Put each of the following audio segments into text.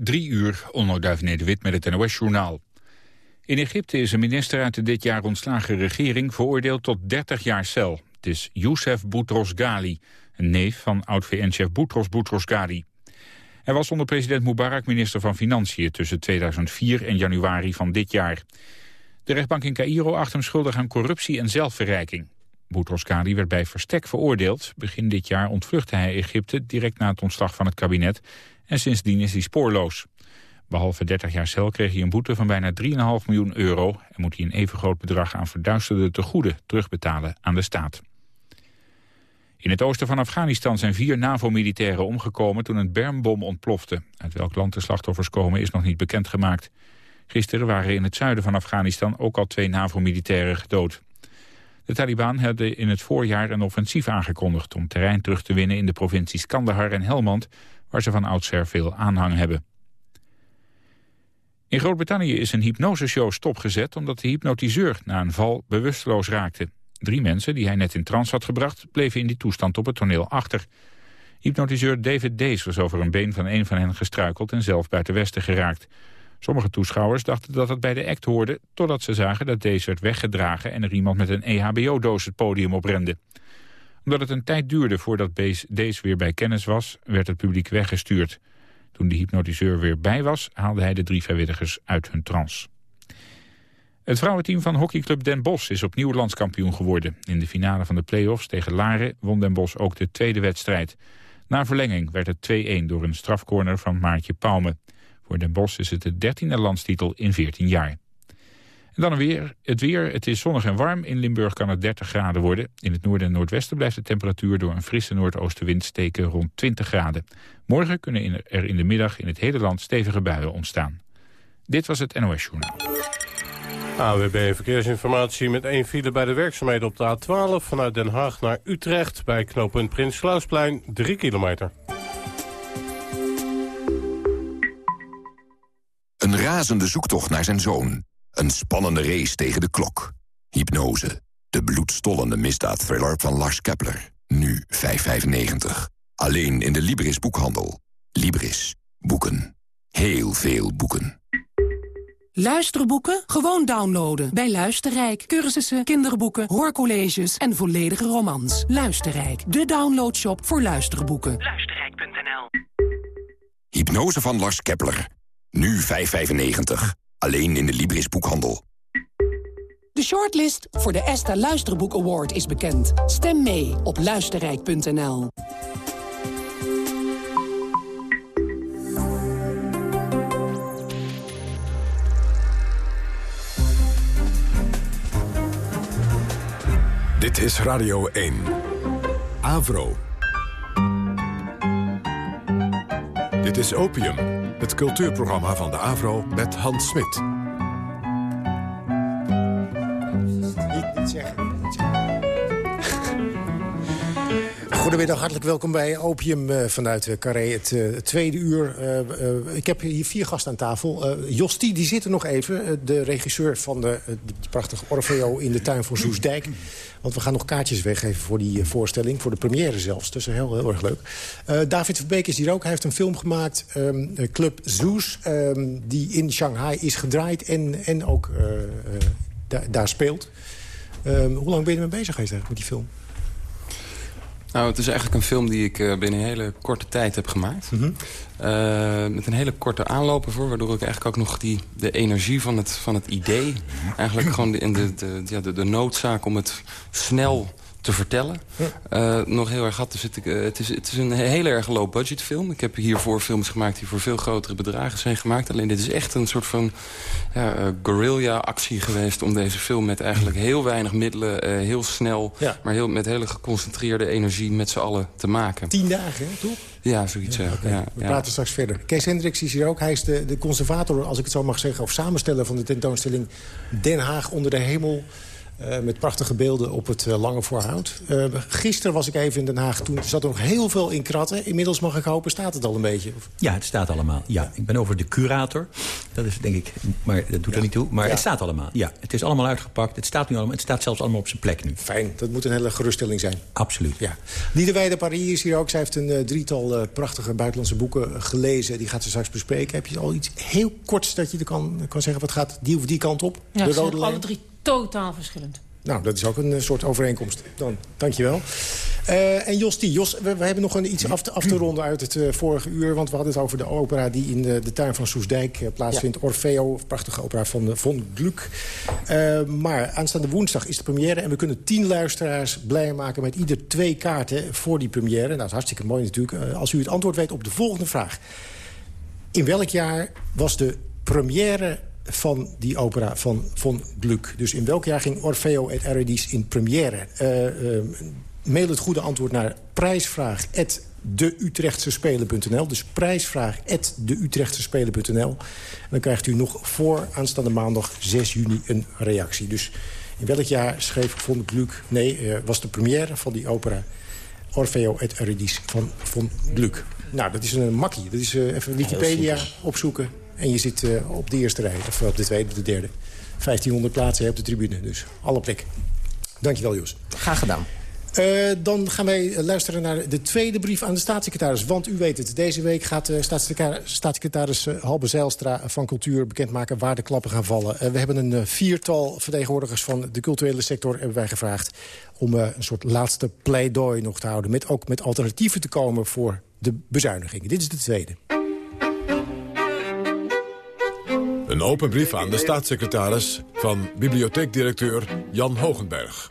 Drie uur, onderduif Nederwit met het NOS-journaal. In Egypte is een minister uit de dit jaar ontslagen regering veroordeeld tot 30 jaar cel. Het is Youssef Boutros Ghali, een neef van oud-VN-chef Boutros Boutros Ghali. Hij was onder president Mubarak minister van Financiën tussen 2004 en januari van dit jaar. De rechtbank in Cairo acht hem schuldig aan corruptie en zelfverrijking. Boutros Ghali werd bij verstek veroordeeld. Begin dit jaar ontvluchtte hij Egypte direct na het ontslag van het kabinet en sindsdien is hij spoorloos. Behalve 30 jaar cel kreeg hij een boete van bijna 3,5 miljoen euro... en moet hij een even groot bedrag aan verduisterde tegoeden terugbetalen aan de staat. In het oosten van Afghanistan zijn vier NAVO-militairen omgekomen toen een bermbom ontplofte. Uit welk land de slachtoffers komen is nog niet bekendgemaakt. Gisteren waren in het zuiden van Afghanistan ook al twee NAVO-militairen gedood. De Taliban hadden in het voorjaar een offensief aangekondigd... om terrein terug te winnen in de provincies Kandahar en Helmand waar ze van oudsher veel aanhang hebben. In Groot-Brittannië is een hypnoseshow stopgezet... omdat de hypnotiseur na een val bewusteloos raakte. Drie mensen die hij net in trance had gebracht... bleven in die toestand op het toneel achter. Hypnotiseur David Days was over een been van een van hen gestruikeld... en zelf buiten westen geraakt. Sommige toeschouwers dachten dat het bij de act hoorde... totdat ze zagen dat Days werd weggedragen... en er iemand met een EHBO-doos het podium oprende omdat het een tijd duurde voordat deze weer bij kennis was, werd het publiek weggestuurd. Toen de hypnotiseur weer bij was, haalde hij de drie vrijwilligers uit hun trance. Het vrouwenteam van hockeyclub Den Bosch is opnieuw landskampioen geworden. In de finale van de play-offs tegen Laren won Den Bosch ook de tweede wedstrijd. Na verlenging werd het 2-1 door een strafcorner van Maartje Pauwme. Voor Den Bosch is het de dertiende landstitel in 14 jaar. En dan weer het weer. Het is zonnig en warm. In Limburg kan het 30 graden worden. In het noorden en noordwesten blijft de temperatuur door een frisse noordoostenwind steken rond 20 graden. Morgen kunnen er in de middag in het hele land stevige buien ontstaan. Dit was het NOS Journaal. AWB Verkeersinformatie met één file bij de werkzaamheden op de A12... vanuit Den Haag naar Utrecht bij knooppunt Prins Klausplein, 3 kilometer. Een razende zoektocht naar zijn zoon. Een spannende race tegen de klok. Hypnose. De bloedstollende misdaadthriller van Lars Kepler. Nu 5,95. Alleen in de Libris boekhandel. Libris. Boeken. Heel veel boeken. Luisterboeken? Gewoon downloaden. Bij Luisterrijk. Cursussen, kinderboeken, hoorcolleges en volledige romans. Luisterrijk. De downloadshop voor luisterboeken. Luisterrijk.nl Hypnose van Lars Kepler. Nu 5,95. Alleen in de Libris boekhandel. De shortlist voor de ESTA Luisterboek Award is bekend. Stem mee op luisterrijk.nl. Dit is Radio 1. Avro. Dit is Opium. Het cultuurprogramma van de AVRO met Hans Smit. Zeggen. Goedemiddag, hartelijk welkom bij Opium uh, vanuit uh, Carré, het uh, tweede uur. ik heb hier vier gasten aan tafel. Jostie, die zit er nog even, de regisseur van de, prachtige Orfeo in de tuin van Soesdijk. Want we gaan nog kaartjes weggeven voor die voorstelling, voor de première zelfs. Dus heel, heel erg leuk. David Verbeek is hier ook, hij heeft een film gemaakt, um, Club Zeus... Um, die in Shanghai is gedraaid en, en ook da daar speelt. Um, hoe lang ben je ermee bezig geweest eigenlijk met die film? Nou, het is eigenlijk een film die ik uh, binnen een hele korte tijd heb gemaakt. Mm -hmm. uh, met een hele korte aanloop ervoor. Waardoor ik eigenlijk ook nog die, de energie van het, van het idee... eigenlijk gewoon de, de, de, ja, de, de noodzaak om het snel te vertellen. Uh, nog heel erg had. Dus het, uh, het, is, het is een heel erg low-budget film. Ik heb hiervoor films gemaakt die voor veel grotere bedragen zijn gemaakt. Alleen dit is echt een soort van ja, uh, guerrilla-actie geweest... om deze film met eigenlijk heel weinig middelen, heel snel... Ja. maar heel, met hele geconcentreerde energie met z'n allen te maken. Tien dagen, hè, toch? Ja, zoiets. Ja, okay. ja, We praten straks verder. Kees Hendricks is hier ook. Hij is de, de conservator, als ik het zo mag zeggen... of samensteller van de tentoonstelling Den Haag onder de hemel... Uh, met prachtige beelden op het uh, Lange Voorhout. Uh, gisteren was ik even in Den Haag. Toen zat er nog heel veel in kratten. Inmiddels mag ik hopen, staat het al een beetje? Of? Ja, het staat allemaal. Ja, ik ben over de curator. Dat is denk ik, maar dat doet ja. er niet toe. Maar ja. het staat allemaal. Ja, het is allemaal uitgepakt. Het staat nu allemaal. Het staat zelfs allemaal op zijn plek nu. Fijn, dat moet een hele geruststelling zijn. Absoluut. Ja. Liederwijde Paris is hier ook. Zij heeft een drietal prachtige buitenlandse boeken gelezen. Die gaat ze straks bespreken. Heb je al iets heel korts dat je er kan, kan zeggen? Wat gaat die of die kant op? Ja, de rode alle drie totaal verschillend. Nou, dat is ook een soort overeenkomst. Dan, dankjewel. Uh, en Jos, die, Jos we, we, hebben nog een iets af te, af te ronden uit het uh, vorige uur. Want we hadden het over de opera die in de, de tuin van Soesdijk uh, plaatsvindt. Ja. Orfeo, prachtige opera van Von Gluck. maar aanstaande woensdag is de première. En we kunnen tien luisteraars blij maken met ieder twee kaarten voor die première. Nou, dat is hartstikke mooi natuurlijk. als u het antwoord weet op de volgende vraag. In welk jaar was de première van die opera van Von Gluck. Dus in welk jaar ging Orfeo et Eurydice in première? Uh, uh, mail het goede antwoord naar prijsvraag. Dus prijsvraag. Dan krijgt u nog voor aanstaande maandag 6 juni een reactie. Dus in welk jaar schreef Von Gluck... Nee, uh, was de première van die opera Orfeo et Eurydice van Von Gluck. Nou, dat is een makkie. Dat is uh, even Wikipedia opzoeken. En je zit uh, op de eerste rij, of op de tweede, de derde. 1500 plaatsen op de tribune, dus alle plek. Dankjewel, Jos. Graag gedaan. Uh, dan gaan wij luisteren naar de tweede brief aan de staatssecretaris. Want u weet het, deze week gaat uh, staatssecretaris, staatssecretaris uh, Halbe Zijlstra van Cultuur bekendmaken waar de klappen gaan vallen. we hebben een viertal vertegenwoordigers van de culturele sector hebben wij gevraagd om een soort laatste pleidooi nog te houden. Met ook met alternatieven te komen voor de bezuinigingen. Dit is de tweede. Een open brief aan de staatssecretaris van bibliotheekdirecteur Jan Hogenberg.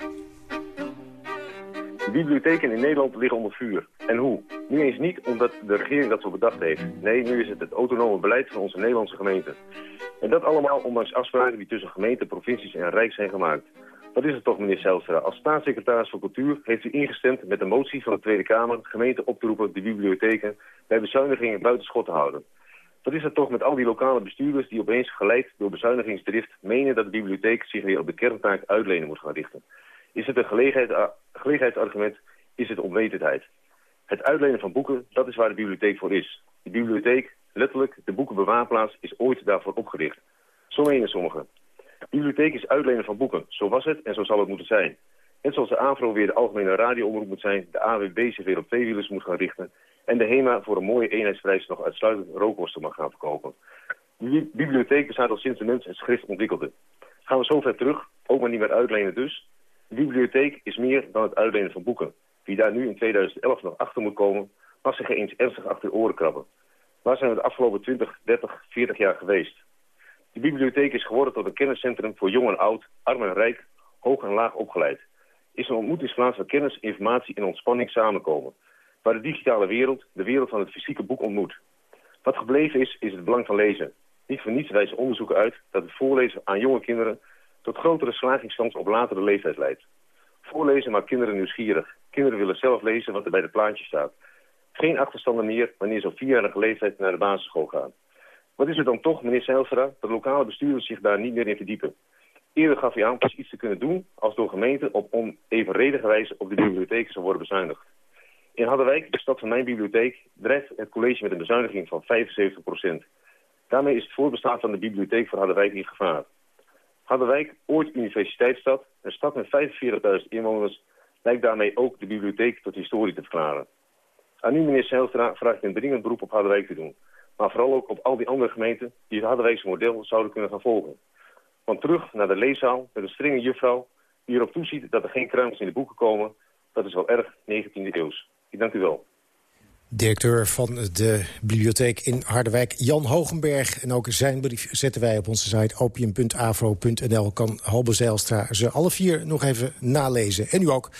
De bibliotheken in Nederland liggen onder vuur. En hoe? Nu eens niet omdat de regering dat zo bedacht heeft. Nee, nu is het het autonome beleid van onze Nederlandse gemeenten. En dat allemaal ondanks afspraken die tussen gemeenten, provincies en Rijk zijn gemaakt. Wat is het toch, meneer Zijlstra? Als staatssecretaris van Cultuur heeft u ingestemd met de motie van de Tweede Kamer... gemeenten op te roepen de bibliotheken bij bezuinigingen buitenschot te houden. Wat is het toch met al die lokale bestuurders die opeens geleid door bezuinigingsdrift menen dat de bibliotheek zich weer op de kerntaak uitlenen moet gaan richten? Is het een gelegenheid, gelegenheidsargument? Is het onwetendheid? Het uitlenen van boeken, dat is waar de bibliotheek voor is. De bibliotheek, letterlijk, de boekenbewaarplaats, is ooit daarvoor opgericht. Zo menen sommigen. De bibliotheek is uitlenen van boeken. Zo was het en zo zal het moeten zijn. Net zoals de AVRO weer de algemene radioomroep moet zijn, de AWB zich weer op tweewielers moet gaan richten en de HEMA voor een mooie eenheidsprijs nog uitsluitend rookworsten mag gaan verkopen. De bibliotheek bestaat al sinds de mens het schrift ontwikkelde. Gaan we zo ver terug, ook maar niet meer uitlenen dus. De bibliotheek is meer dan het uitlenen van boeken. Wie daar nu in 2011 nog achter moet komen, mag zich eens ernstig achter de oren krabben. Waar zijn we de afgelopen 20, 30, 40 jaar geweest? De bibliotheek is geworden tot een kenniscentrum voor jong en oud, arm en rijk, hoog en laag opgeleid. Is een ontmoetingsplaats waar kennis, informatie en ontspanning samenkomen waar de digitale wereld de wereld van het fysieke boek ontmoet. Wat gebleven is, is het belang van lezen. Niet voor niets wijzen onderzoeken uit dat het voorlezen aan jonge kinderen tot grotere slagingskans op latere leeftijd leidt. Voorlezen maakt kinderen nieuwsgierig. Kinderen willen zelf lezen wat er bij de plaatje staat. Geen achterstanden meer wanneer ze op vierjarige leeftijd naar de basisschool gaan. Wat is er dan toch, meneer Zijlstra, dat lokale bestuurders zich daar niet meer in verdiepen? Eerder gaf hij aan iets te kunnen doen als door gemeenten op onevenredige wijze op de bibliotheken zou worden bezuinigd. In Harderwijk, de stad van mijn bibliotheek, drijft het college met een bezuiniging van 75% Daarmee is het voorbestaan van de bibliotheek voor Harderwijk in gevaar. Harderwijk, ooit universiteitsstad, een stad met 45.000 inwoners, lijkt daarmee ook de bibliotheek tot historie te verklaren. Aan u, meneer Zijlstra, vraag ik een dringend beroep op Harderwijk te doen. Maar vooral ook op al die andere gemeenten die het Harderwijkse model zouden kunnen gaan volgen. Want terug naar de leeszaal met een strenge juffrouw die erop toeziet dat er geen kruimels in de boeken komen, dat is wel erg 19e eeuws. Ik dank u wel. Directeur van de bibliotheek in Harderwijk, Jan Hogenberg. En ook zijn brief zetten wij op onze site opium.avro.nl. Kan Halbe Zijlstra ze alle vier nog even nalezen. En u ook.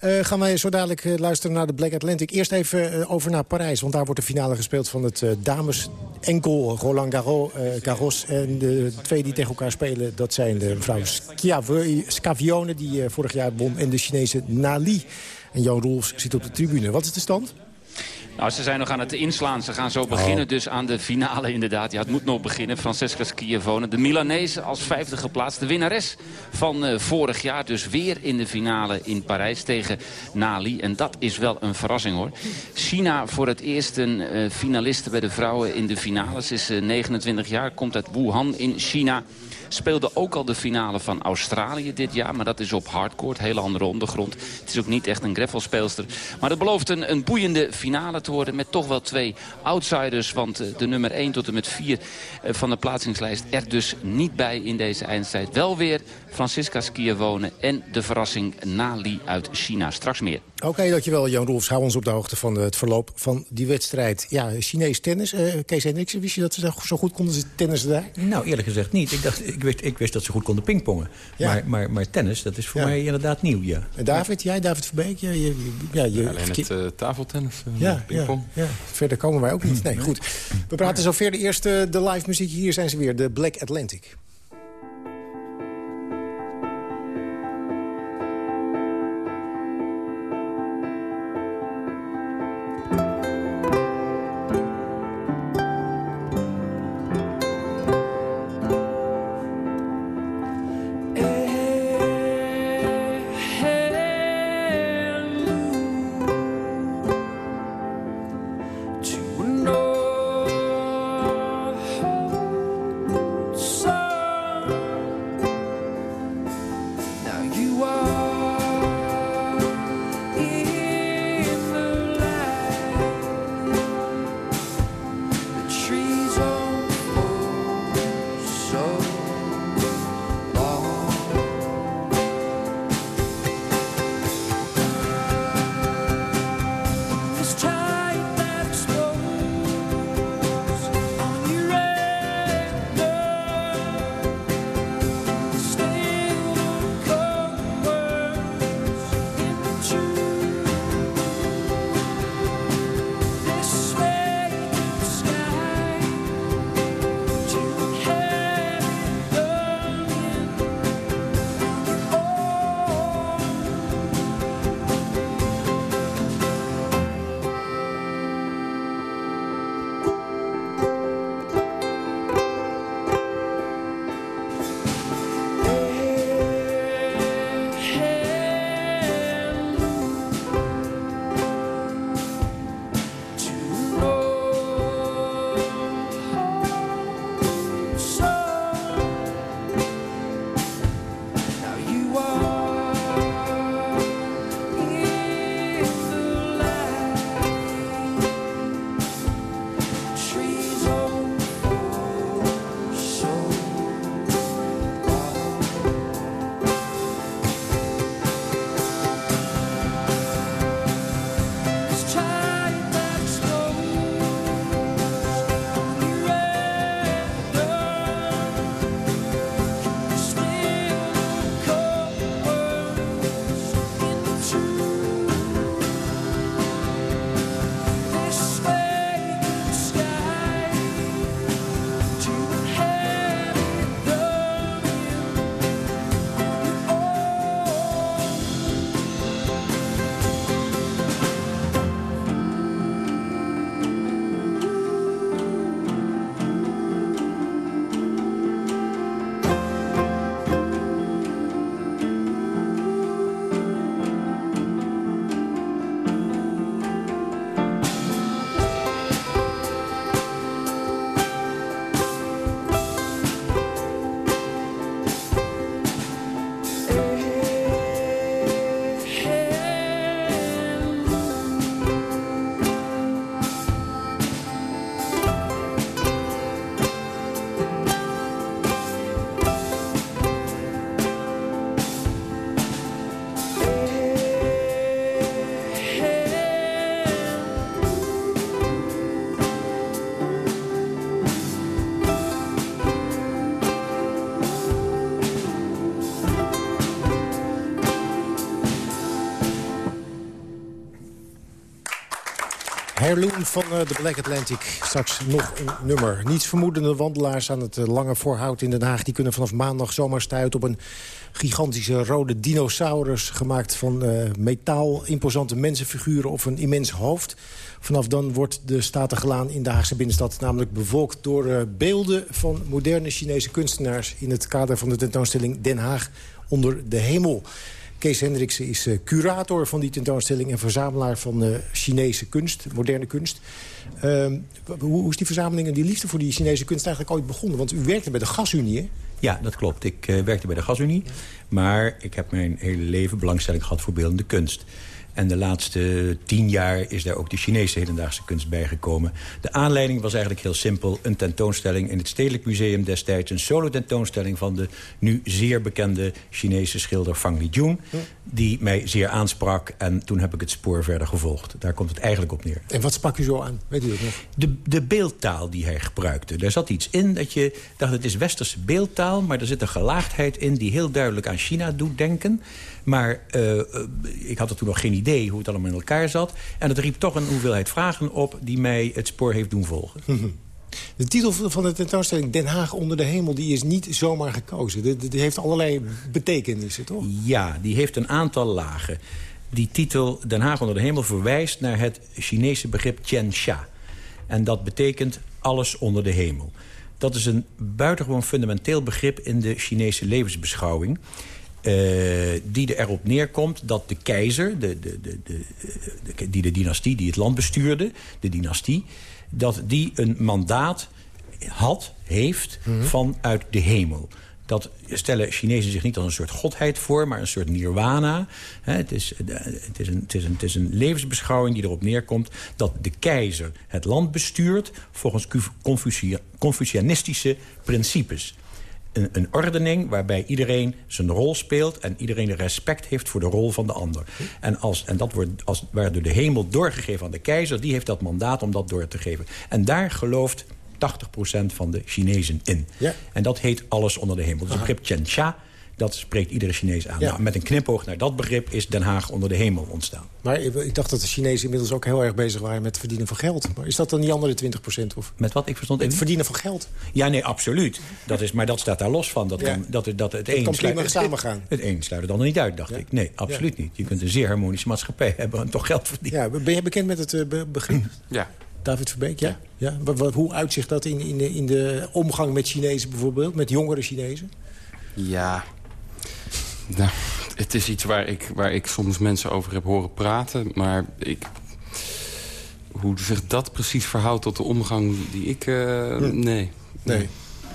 Uh, gaan wij zo dadelijk uh, luisteren naar de Black Atlantic. Eerst even uh, over naar Parijs, want daar wordt de finale gespeeld... van het dames enkel Roland Garros. En de twee die tegen elkaar spelen, dat zijn de mevrouw Scavione... die vorig jaar won, en de Chinese Nali... En Jan Roels zit op de tribune. Wat is de stand? Nou, ze zijn nog aan het inslaan. Ze gaan zo beginnen dus aan de finale inderdaad. Ja, het moet nog beginnen. Francesca Schiavone, de Milanese als vijfde geplaatst. De winnares van uh, vorig jaar. Dus weer in de finale in Parijs tegen Nali. En dat is wel een verrassing hoor. China voor het eerst een uh, finaliste bij de vrouwen in de finale. Ze is uh, 29 jaar, komt uit Wuhan in China. Speelde ook al de finale van Australië dit jaar. Maar dat is op hardcourt, hele andere ondergrond. Het is ook niet echt een greffelspeelster. Maar het belooft een, een boeiende finale te worden. Met toch wel twee outsiders. Want uh, de nummer 1 tot en met 4 uh, van de plaatsingslijst er dus niet bij in deze eindstrijd. Wel weer Francisca Schiavone en de verrassing Nali uit China. Straks meer. Oké, okay, dankjewel Jan Roelfs. Hou ons op de hoogte van het verloop van die wedstrijd. Ja, Chinees tennis. Uh, Kees Hendriksen, wist je dat ze zo goed konden tennissen daar? Nou, eerlijk gezegd niet. Ik, dacht, ik, wist, ik wist dat ze goed konden pingpongen. Ja. Maar, maar, maar tennis, dat is voor ja. mij inderdaad nieuw, ja. En David, jij, David Verbeek? Ja, je, ja, je, alleen het uh, tafeltennis, uh, ja, pingpong. Ja, verder komen wij ook niet. Nee, goed. We praten zo verder. Eerst de live muziek. Hier zijn ze weer, de Black Atlantic. Heirloom van uh, de Black Atlantic. Straks nog een nummer. Niets vermoedende wandelaars aan het uh, lange voorhout in Den Haag... die kunnen vanaf maandag zomaar stuiten op een gigantische rode dinosaurus... gemaakt van uh, metaal, imposante mensenfiguren of een immens hoofd. Vanaf dan wordt de Statengelaan in de Haagse binnenstad... namelijk bevolkt door beelden van moderne Chinese kunstenaars... in het kader van de tentoonstelling Den Haag onder de hemel. Kees Hendriksen is uh, curator van die tentoonstelling... en verzamelaar van uh, Chinese kunst, moderne kunst. Uh, hoe, is die verzameling en die liefde voor die Chinese kunst eigenlijk ooit begonnen? Want u werkte bij de Gasunie, hè? Ja, dat klopt. Ik uh, werkte bij de Gasunie. Maar ik heb mijn hele leven belangstelling gehad voor beeldende kunst. En de laatste tien jaar is daar ook de Chinese hedendaagse kunst bijgekomen. De aanleiding was eigenlijk heel simpel. Een tentoonstelling in het Stedelijk Museum destijds. Een solo-tentoonstelling van de nu zeer bekende Chinese schilder Fang Lijun. Die mij zeer aansprak. En toen heb ik het spoor verder gevolgd. Daar komt het eigenlijk op neer. En wat sprak u zo aan? Weet u dat nog? De, de beeldtaal die hij gebruikte. Daar zat iets in dat je dacht het is westerse beeldtaal. Maar er zit een gelaagdheid in die heel duidelijk aan China doet denken. Maar uh, ik had er toen nog geen idee hoe het allemaal in elkaar zat. En het riep toch een hoeveelheid vragen op die mij het spoor heeft doen volgen. De titel van de tentoonstelling Den Haag onder de hemel... die is niet zomaar gekozen. Die, heeft allerlei betekenissen, toch? Ja, die heeft een aantal lagen. Die titel Den Haag onder de hemel verwijst naar het Chinese begrip Sha. En dat betekent alles onder de hemel. Dat is een buitengewoon fundamenteel begrip in de Chinese levensbeschouwing. Uh, die er erop neerkomt dat de keizer, de, de, de, de, die de dynastie, die het land bestuurde, de dynastie, dat die een mandaat had, heeft, mm vanuit de hemel. Dat stellen Chinezen zich niet als een soort godheid voor, maar een soort nirwana. het, is, eh, het, is een, het, is een, het is een levensbeschouwing die erop neerkomt... dat de keizer het land bestuurt volgens Confucianistische principes een, een, ordening waarbij iedereen zijn rol speelt... en iedereen respect heeft voor de rol van de ander. En, als, en dat wordt als, waar door de hemel doorgegeven aan de keizer... die heeft dat mandaat om dat door te geven. En daar gelooft 80% van de Chinezen in. Ja. En dat heet alles onder de hemel. Dus het begrip Chen dat spreekt iedere Chinees aan. Nou, met een knipoog naar dat begrip is Den Haag onder de hemel ontstaan. Maar ik dacht dat de Chinezen inmiddels ook heel erg bezig waren met het verdienen van geld. Maar is dat dan die andere 20 procent? Met wat? Ik verstond Het verdienen van geld. Ja, nee, absoluut. Dat is, maar dat staat daar los van. Dat, ja. kan, dat, dat het een kan prima samen gaan. Het, het een sluit er dan niet uit, dacht ik. Nee, absoluut niet. Je kunt een zeer harmonische maatschappij hebben en toch geld verdienen. Ja, ben je bekend met het uh, begrip? Ja. David Verbeek, ja? ja? Hoe uitzicht dat in, in, de, in de omgang met Chinezen bijvoorbeeld? Met jongere Chinezen? Ja, nou, het is iets waar ik, waar ik soms mensen over heb horen praten. Maar ik, hoe zich dat precies verhoudt tot de omgang die ik... Uh, Nee. Nee.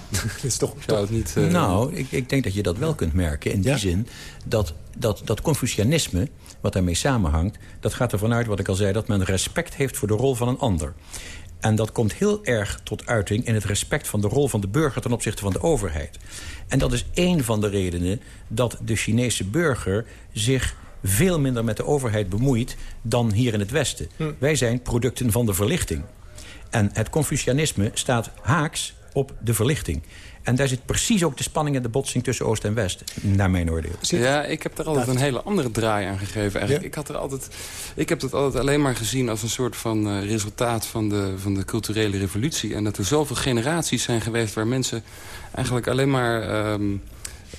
is toch, het niet, uh... Nou, ik, ik denk dat je dat wel kunt merken. In die zin dat, dat, dat Confucianisme, wat daarmee samenhangt... dat gaat ervan uit, wat ik al zei, dat men respect heeft voor de rol van een ander. En dat komt heel erg tot uiting in het respect van de rol van de burger... ten opzichte van de overheid. En dat is één van de redenen dat de Chinese burger zich veel minder met de overheid bemoeit dan hier in het Westen. Hm. Wij zijn producten van de verlichting. En het Confucianisme staat haaks op de verlichting. En daar zit precies ook de spanning en de botsing tussen Oost en West, naar mijn oordeel. Ja, ik heb er altijd een hele andere draai aan gegeven. Eigenlijk. Ik, had er altijd, ik heb het altijd alleen maar gezien als een soort van uh, resultaat van de, van de culturele revolutie. En dat er zoveel generaties zijn geweest waar mensen eigenlijk alleen maar... Um,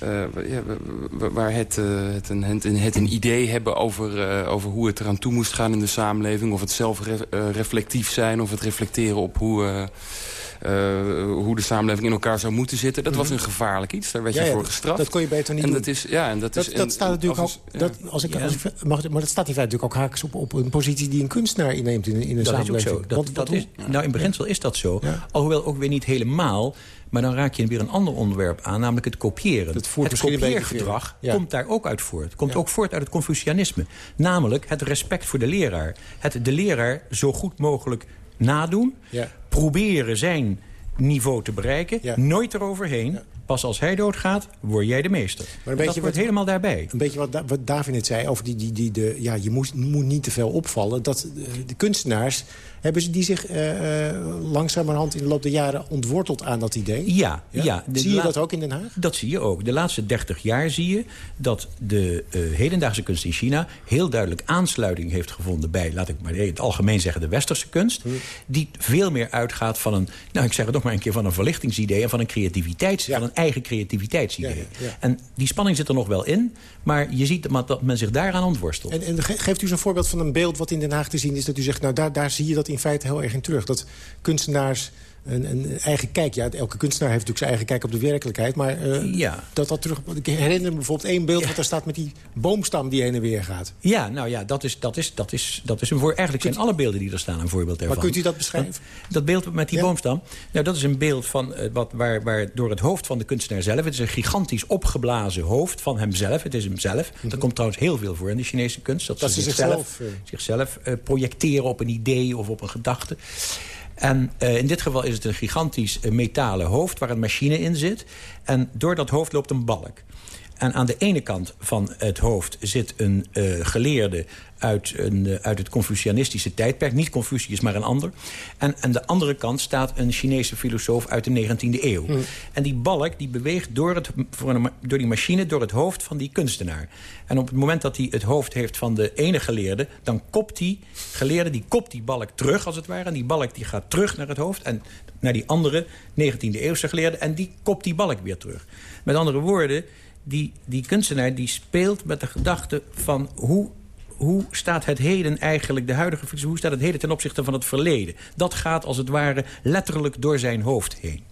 uh, ja, waar het, uh, het, een, het, het, een idee hebben over, uh, over hoe het eraan toe moest gaan in de samenleving. Of het zelf re reflectief zijn, of het reflecteren op hoe uh, hoe de samenleving in elkaar zou moeten zitten. Dat was mhm. een gevaarlijk iets. Daar werd je voor gestraft. Dat kon je beter niet en doen. Dat is, ja, en dat, dat, is, dat staat natuurlijk ook... Dat, als ik, als ik, mag, maar dat staat in feite natuurlijk ook haaks op, op een positie die een kunstenaar inneemt in, in een dat samenleving. Is ook zo. Dat, dat is, nou, in beginsel is dat zo. Alhoewel ook weer niet helemaal... Maar dan raak je weer een ander onderwerp aan, namelijk het kopiëren. het kopieergedrag komt daar ook uit voort. Komt ook voort uit het Confucianisme. Namelijk het respect voor de leraar. Het de leraar zo goed mogelijk nadoen. Proberen zijn niveau te bereiken. Nooit eroverheen. Pas als hij doodgaat, word jij de meester. Maar een beetje wat, helemaal daarbij. Een beetje wat, wat David net zei over die, die, die, de, ja, je moet, moet niet te veel opvallen. Dat eh, de kunstenaars hebben ze die zich uh, langzamerhand in de loop der jaren ontworteld aan dat idee? Ja. ja? zie je dat ook in Den Haag? Dat zie je ook. De laatste 30 jaar zie je dat de uh, hedendaagse kunst in China... heel duidelijk aansluiting heeft gevonden bij, laat ik maar in het algemeen zeggen... de westerse kunst. Hm. Die veel meer uitgaat van een, nou ik zeg het nog maar een keer... van een verlichtingsidee en van een creativiteits, van een eigen creativiteitsidee. En die spanning zit er nog wel in, maar je ziet dat men zich daaraan ontworstelt. En, en geeft u zo'n voorbeeld van een beeld wat in Den Haag te zien is... dat u zegt, nou daar, daar zie je dat in feite heel erg in terug. Dat kunstenaars een, een, eigen kijk. Ja, elke kunstenaar heeft natuurlijk zijn eigen kijk op de werkelijkheid. Maar uh, ja. dat dat terug... Ik herinner me bijvoorbeeld één beeld... wat daar staat met die boomstam die heen en weer gaat. Ja, nou ja, dat is, dat is, dat is, dat is een voor... Eigenlijk zijn alle beelden die er staan een voorbeeld ervan. Maar kunt u dat beschrijven? Dat beeld met die boomstam. Nou, dat is een beeld van, uh, wat, waar, waar door het hoofd van de kunstenaar zelf... het is een gigantisch opgeblazen hoofd van hemzelf. Het is hemzelf. Dat mhm. komt trouwens heel veel voor in de Chinese kunst. Dat, dat ze zichzelf, zichzelf, uh, projecteren op een idee of op een gedachte. En uh, in dit geval is het een gigantisch uh, metalen hoofd waar een machine in zit. En door dat hoofd loopt een balk. En aan de ene kant van het hoofd zit een uh, geleerde uit, een, uh, uit het Confucianistische tijdperk. Niet Confucius, maar een ander. En aan de andere kant staat een Chinese filosoof uit de 19e eeuw. Hmm. En die balk die beweegt door, het, door die machine door het hoofd van die kunstenaar. En op het moment dat hij het hoofd heeft van de ene geleerde... dan kopt die geleerde die, kopt die balk terug, als het ware. En die balk die gaat terug naar het hoofd en naar die andere 19e-eeuwse geleerde... en die kopt die balk weer terug. Met andere woorden die, die kunstenaar die speelt met de gedachte van hoe hoe staat het heden eigenlijk, de huidige hoe staat het heden ten opzichte van het verleden? Dat gaat als het ware letterlijk door zijn hoofd heen.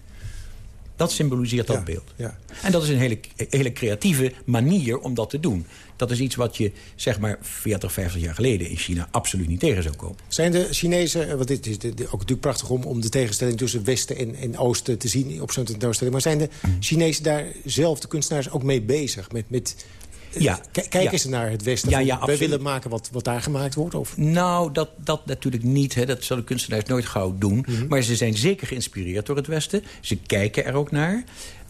Dat symboliseert dat beeld. Ja. En dat is een hele, hele creatieve manier om dat te doen. Dat is iets wat je zeg maar 40, 50 jaar geleden in China absoluut niet tegen zou komen. Zijn de Chinezen, eh, want dit is ook natuurlijk prachtig om, om de tegenstelling tussen Westen en, en Oosten te zien op zo'n tentoonstelling. Maar zijn de mm. Chinezen daar zelf, de kunstenaars, ook mee bezig? Met, met ja, kijken ze naar het Westen? Ja, ja, wij willen maken wat, wat daar gemaakt wordt? Of? Nou, dat, dat natuurlijk niet. Hè. Dat zullen kunstenaars nooit gauw doen. Mhm. Maar ze zijn zeker geïnspireerd door het Westen. Ze kijken er ook naar.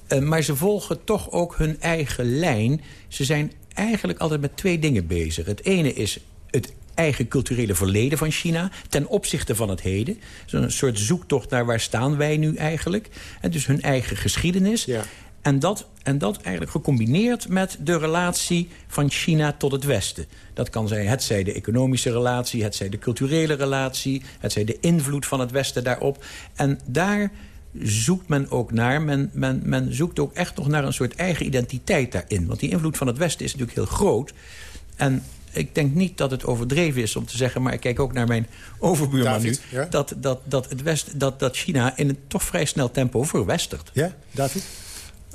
Uh, maar ze volgen toch ook hun eigen lijn. Ze zijn eigenlijk altijd met twee dingen bezig. Het ene is het eigen culturele verleden van China... ten opzichte van het heden. Zo'n soort zoektocht naar waar staan wij nu eigenlijk. En dus hun eigen geschiedenis. Ja. En dat, en dat eigenlijk gecombineerd met de relatie van China tot het Westen. Dat kan zijn, het zij de economische relatie, het zij de culturele relatie... het zij de invloed van het Westen daarop. En daar zoekt men ook naar. Men, men, men zoekt ook echt nog naar een soort eigen identiteit daarin. Want die invloed van het Westen is natuurlijk heel groot. En ik denk niet dat het overdreven is om te zeggen... maar ik kijk ook naar mijn overbuurman nu... Dat, dat, dat, het West, dat, dat China in een toch vrij snel tempo verwestert. Ja, David?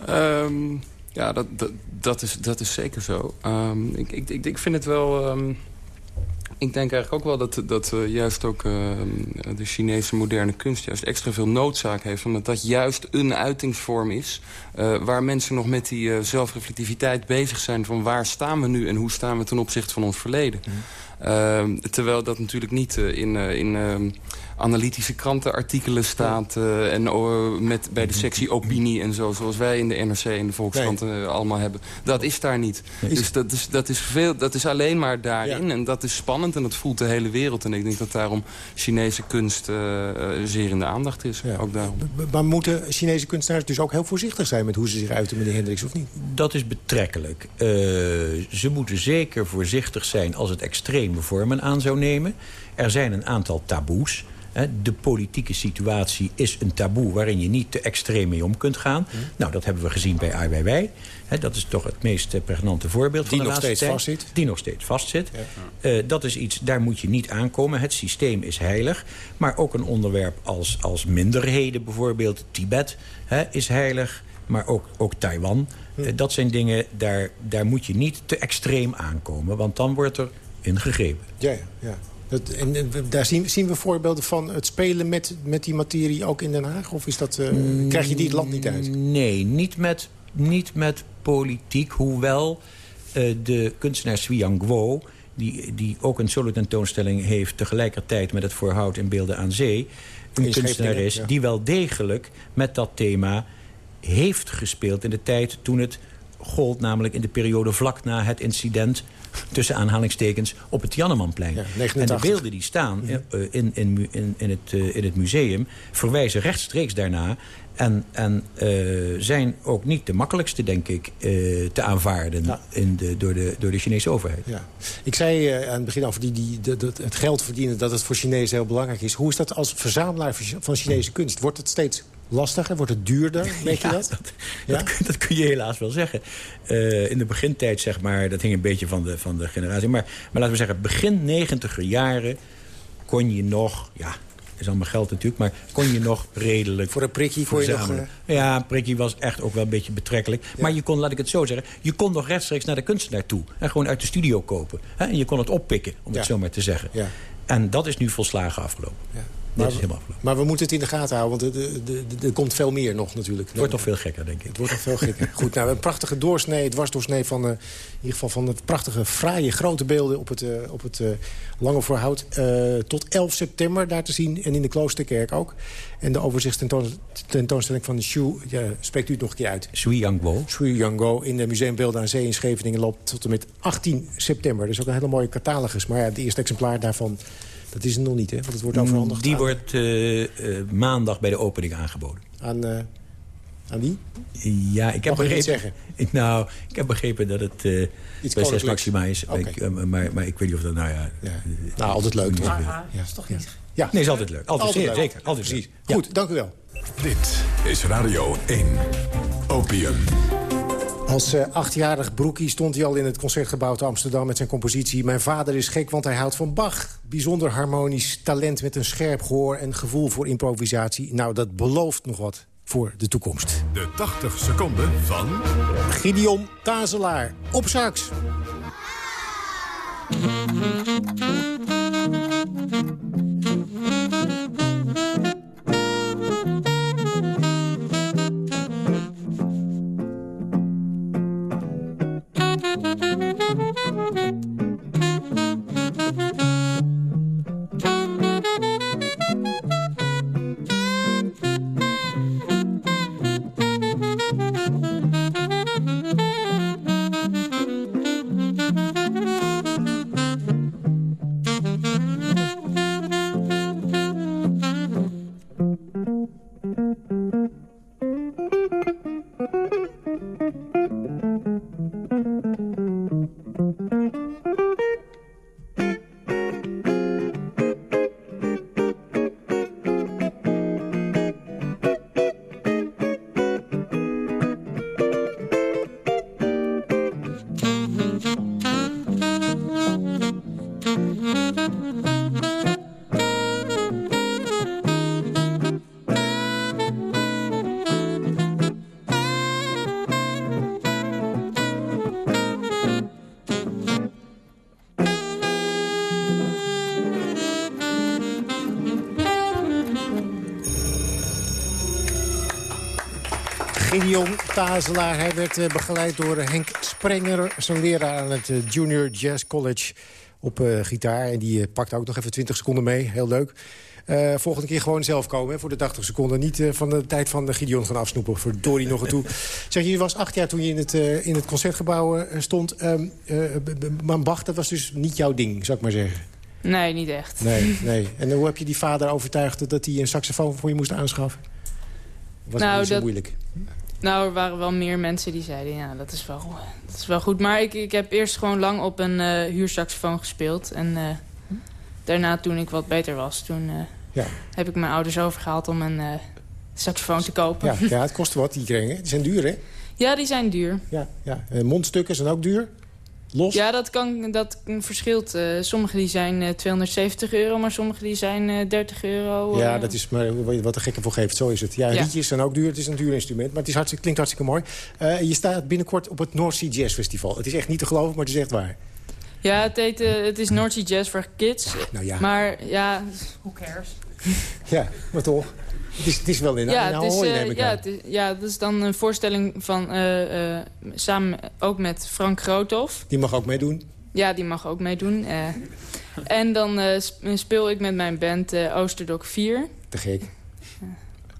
Um, ja, dat, dat, dat, is, dat is zeker zo. Um, ik, ik, ik vind het wel... Um, ik denk eigenlijk ook wel dat, dat uh, juist ook uh, de Chinese moderne kunst... juist extra veel noodzaak heeft. Omdat dat juist een uitingsvorm is... Uh, waar mensen nog met die zelfreflectiviteit bezig zijn... van waar staan we nu en hoe staan we ten opzichte van ons verleden. Mm. terwijl dat natuurlijk niet in... in analytische krantenartikelen staat... Uh, en uh, met, bij de sectie opinie en zo, zoals wij in de NRC en de Volkskrant uh, allemaal hebben. Dat is daar niet. Dus dat is, dat, is veel, dat is alleen maar daarin. En dat is spannend en dat voelt de hele wereld. En ik denk dat daarom Chinese kunst zeer in de aandacht is. Ook daarom. Maar moeten Chinese kunstenaars dus ook heel voorzichtig zijn... met hoe ze zich uiten, meneer Hendricks, of niet? Dat is betrekkelijk. ze moeten zeker voorzichtig zijn als het extreme vormen aan zou nemen. Er zijn een aantal taboes. De politieke situatie is een taboe waarin je niet te extreem mee om kunt gaan. Hm. Nou, dat hebben we gezien bij Ai Weiwei. Dat is toch het meest eh, pregnante voorbeeld Die van de laatste tijd. Die nog steeds vastzit. Die nog steeds vastzit. Ja. Uh, dat is iets, daar moet je niet aankomen. Het systeem is heilig. Maar ook een onderwerp als, als minderheden, bijvoorbeeld Tibet, hè, is heilig. Maar ook, ook Taiwan. Hm. Uh, dat zijn dingen, daar, daar moet je niet te extreem aankomen. Want dan wordt er ingegrepen. Ja, ja. Dat, en, daar zien, zien, we voorbeelden van het spelen met, met die materie ook in Den Haag? Of is dat, uh, krijg je die het land niet uit? Nee, niet met, niet met politiek. Hoewel uh, de kunstenaar Swiang Guo... Die, die ook een solo-tentoonstelling heeft... tegelijkertijd met het voorhoud in beelden aan zee... een kunstenaar is die wel degelijk met dat thema heeft gespeeld in de tijd toen het gold... namelijk in de periode vlak na het incident tussen aanhalingstekens, op het Jannemanplein. en de beelden die staan in, in, in, in, het, in het museum verwijzen rechtstreeks daarna... En, en zijn ook niet de makkelijkste, denk ik, te aanvaarden in de, door, de, door de Chinese overheid. Ja. Ik zei aan het begin over die, die, het geld verdienen, dat het voor Chinezen heel belangrijk is. Hoe is dat als verzamelaar van Chinese kunst? Wordt het steeds lastiger? Wordt het duurder? Weet je dat? Dat, ja? dat, dat, kun je helaas wel zeggen. Uh, in de begintijd, zeg maar, dat hing een beetje van de, van de generatie. Maar, maar laten we zeggen, begin negentiger jaren kon je nog... Ja, is allemaal geld natuurlijk, maar kon je nog redelijk Voor een prikkie kon je nog... Uh... Ja, een prikkie was echt ook wel een beetje betrekkelijk. Ja. Maar je kon, laat ik het zo zeggen, je kon nog rechtstreeks naar de kunstenaar toe. En gewoon uit de studio kopen. Hè? En je kon het oppikken, om ja. het zo maar te zeggen. Ja. En dat is nu volslagen afgelopen. Maar, is helemaal maar we moeten het in de gaten houden, want er, er komt veel meer nog natuurlijk. Het wordt nog veel gekker, denk ik. Het wordt nog veel gekker. Goed, nou, een prachtige doorsnee, dwarsdoorsnee van, uh, in ieder geval van het prachtige, fraaie, grote beelden op het, uh, op het uh, Lange Voorhout. tot 11 september daar te zien en in de Kloosterkerk ook. En de overzichtstentoonstelling van de Shu, ja, spreekt u het nog een keer uit. Shui Yangbo. Shui Yangbo in de Museum Beelden aan Zee in Scheveningen loopt tot en met 18 september. Dus ook een hele mooie catalogus. Maar ja, het eerste exemplaar daarvan dat is het nog niet, hè? Want het wordt overhandigd Die wordt uh, uh, maandag bij de opening aangeboden. Aan, uh, aan wie? Ja, ik heb begrepen... zeggen? Ik, nou, ik heb begrepen dat het uh, bij 6 Maxima is. Okay. Ik, maar, maar ik weet niet of dat... Nou ja, ja. nou altijd leuk. toch? Ja, is toch niet... Ja. Nee, is altijd leuk. Altijd, altijd zeer, leuk. zeker. Altijd precies. Goed, dank u wel. Dit is Radio 1. Opium. Als uh, achtjarig broekie stond hij al in het Concertgebouw te Amsterdam... met zijn compositie Mijn vader is gek, want hij houdt van Bach. Bijzonder harmonisch talent met een scherp gehoor en gevoel voor improvisatie. Nou, dat belooft nog wat voor de toekomst. De 80 seconden van... Gideon Tazelaar. Op sax. Tazelaar. Hij werd uh, begeleid door Henk Sprenger, zijn leraar aan het uh, Junior Jazz College op uh, gitaar. En die pakt ook nog even 20 seconden mee. Heel leuk. volgende keer gewoon zelf komen hè, voor de 80 seconden. Niet van de tijd van de Gideon gaan afsnoepen. Voor Dory nog een toe. Zeg, je was acht jaar toen je in het, in het concertgebouw stond. Um, maar Bach, dat was dus niet jouw ding, zou ik maar zeggen. Nee, niet echt. Nee, nee. En hoe heb je die vader overtuigd dat hij een saxofoon voor je moest aanschaffen? Was nou, niet zo dat, moeilijk? Nou, er waren wel meer mensen die zeiden, ja, dat is wel, dat is wel goed. Maar ik, ik heb eerst gewoon lang op een uh, huursaxofoon gespeeld. En uh, daarna, toen ik wat beter was, toen uh, ja. heb ik mijn ouders overgehaald om een saxofoon te kopen. Ja, ja, het kost wat, die kringen. Die zijn duur, hè? Ja, die zijn duur. Ja, ja. mondstukken zijn ook duur? Los? Ja, dat, kan, dat verschilt. Uh, sommige die zijn uh, 270 euro, maar sommige die zijn uh, 30 euro. Ja, dat is maar wat de gekke voor geeft. Zo is het. Ja, ja, liedjes zijn ook duur. Het is een duur instrument, maar het is hartstikke, klinkt hartstikke mooi. Uh, je staat binnenkort op het North Sea Jazz Festival. Het is echt niet te geloven, maar het is echt waar. Ja, het, heet, het is North Sea Jazz for Kids. nou ja. Maar ja, who cares? ja, maar toch. Het is, het is wel in ja, in het is, uh, ja, het is, ja, dat is dan een voorstelling van uh, uh, samen ook met Frank Groothoff. Die mag ook meedoen? Ja, die mag ook meedoen. en dan speel ik met mijn band Oosterdok 4. Te gek.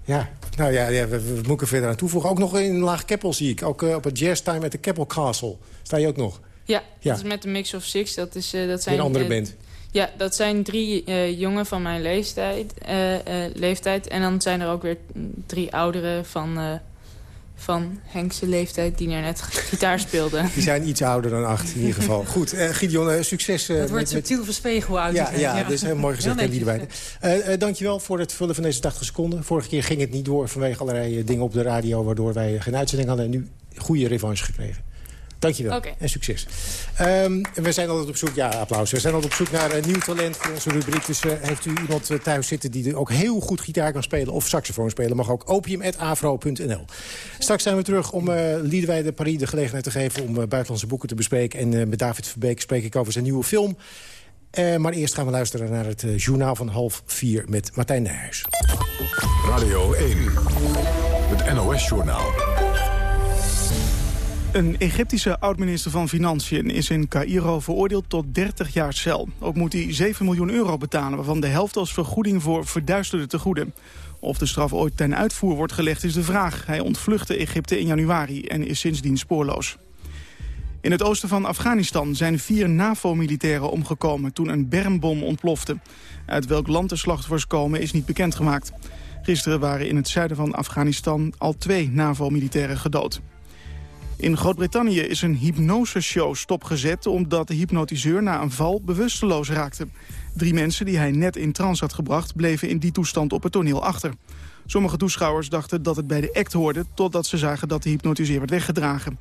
Ja, nou ja, ja we, we, moeten verder aan toevoegen. Ook nog in Laag Keppel zie ik. Ook op het Jazz Time at the Keppel Castle. Sta je ook nog? Ja, ja. dat is met de Mix of Six. Dat, is, uh, dat zijn, een andere band. Ja, dat zijn drie uh, jongen van mijn leeftijd, uh, leeftijd. En dan zijn er ook weer drie ouderen van, van Henkse leeftijd... die net gitaar speelden. Die zijn iets ouder dan acht in ieder geval. Goed, Gideon, succes. Het wordt subtiel met... verspeegel uit. Ja, ja, dat is heel mooi gezegd. en wie erbij. dankjewel voor het vullen van deze 80 seconden. Vorige keer ging het niet door vanwege allerlei dingen op de radio... waardoor wij geen uitzending hadden. En nu goede revanche gekregen. Dankjewel okay. en succes. Um, we zijn altijd op zoek, ja applaus. We zijn altijd op zoek naar uh, nieuw talent voor onze rubriek. Dus uh, heeft u iemand uh, thuis zitten die ook heel goed gitaar kan spelen... of saxofoon spelen, mag ook opium.afro.nl. Straks zijn we terug om uh, Liedewij de Paris de gelegenheid te geven... om buitenlandse boeken te bespreken. En met David Verbeek spreek ik over zijn nieuwe film... maar eerst gaan we luisteren naar het journaal van half vier met Martijn Nijhuis. Radio 1, het NOS-journaal. Een Egyptische oud-minister van Financiën is in Cairo veroordeeld tot 30 jaar cel. Ook moet hij 7 miljoen euro betalen, waarvan de helft als vergoeding voor verduisterde tegoeden. Of de straf ooit ten uitvoer wordt gelegd is de vraag. Hij ontvluchtte Egypte in januari en is sindsdien spoorloos. In het oosten van Afghanistan zijn vier NAVO-militairen omgekomen toen een bermbom ontplofte. Uit welk land de slachtoffers komen is niet bekendgemaakt. Gisteren waren in het zuiden van Afghanistan al twee NAVO-militairen gedood. In Groot-Brittannië is een hypnoseshow stopgezet... omdat de hypnotiseur na een val bewusteloos raakte. Drie mensen die hij net in trance had gebracht... bleven in die toestand op het toneel achter. Sommige toeschouwers dachten dat het bij de act hoorde... totdat ze zagen dat de hypnotiseur werd weggedragen.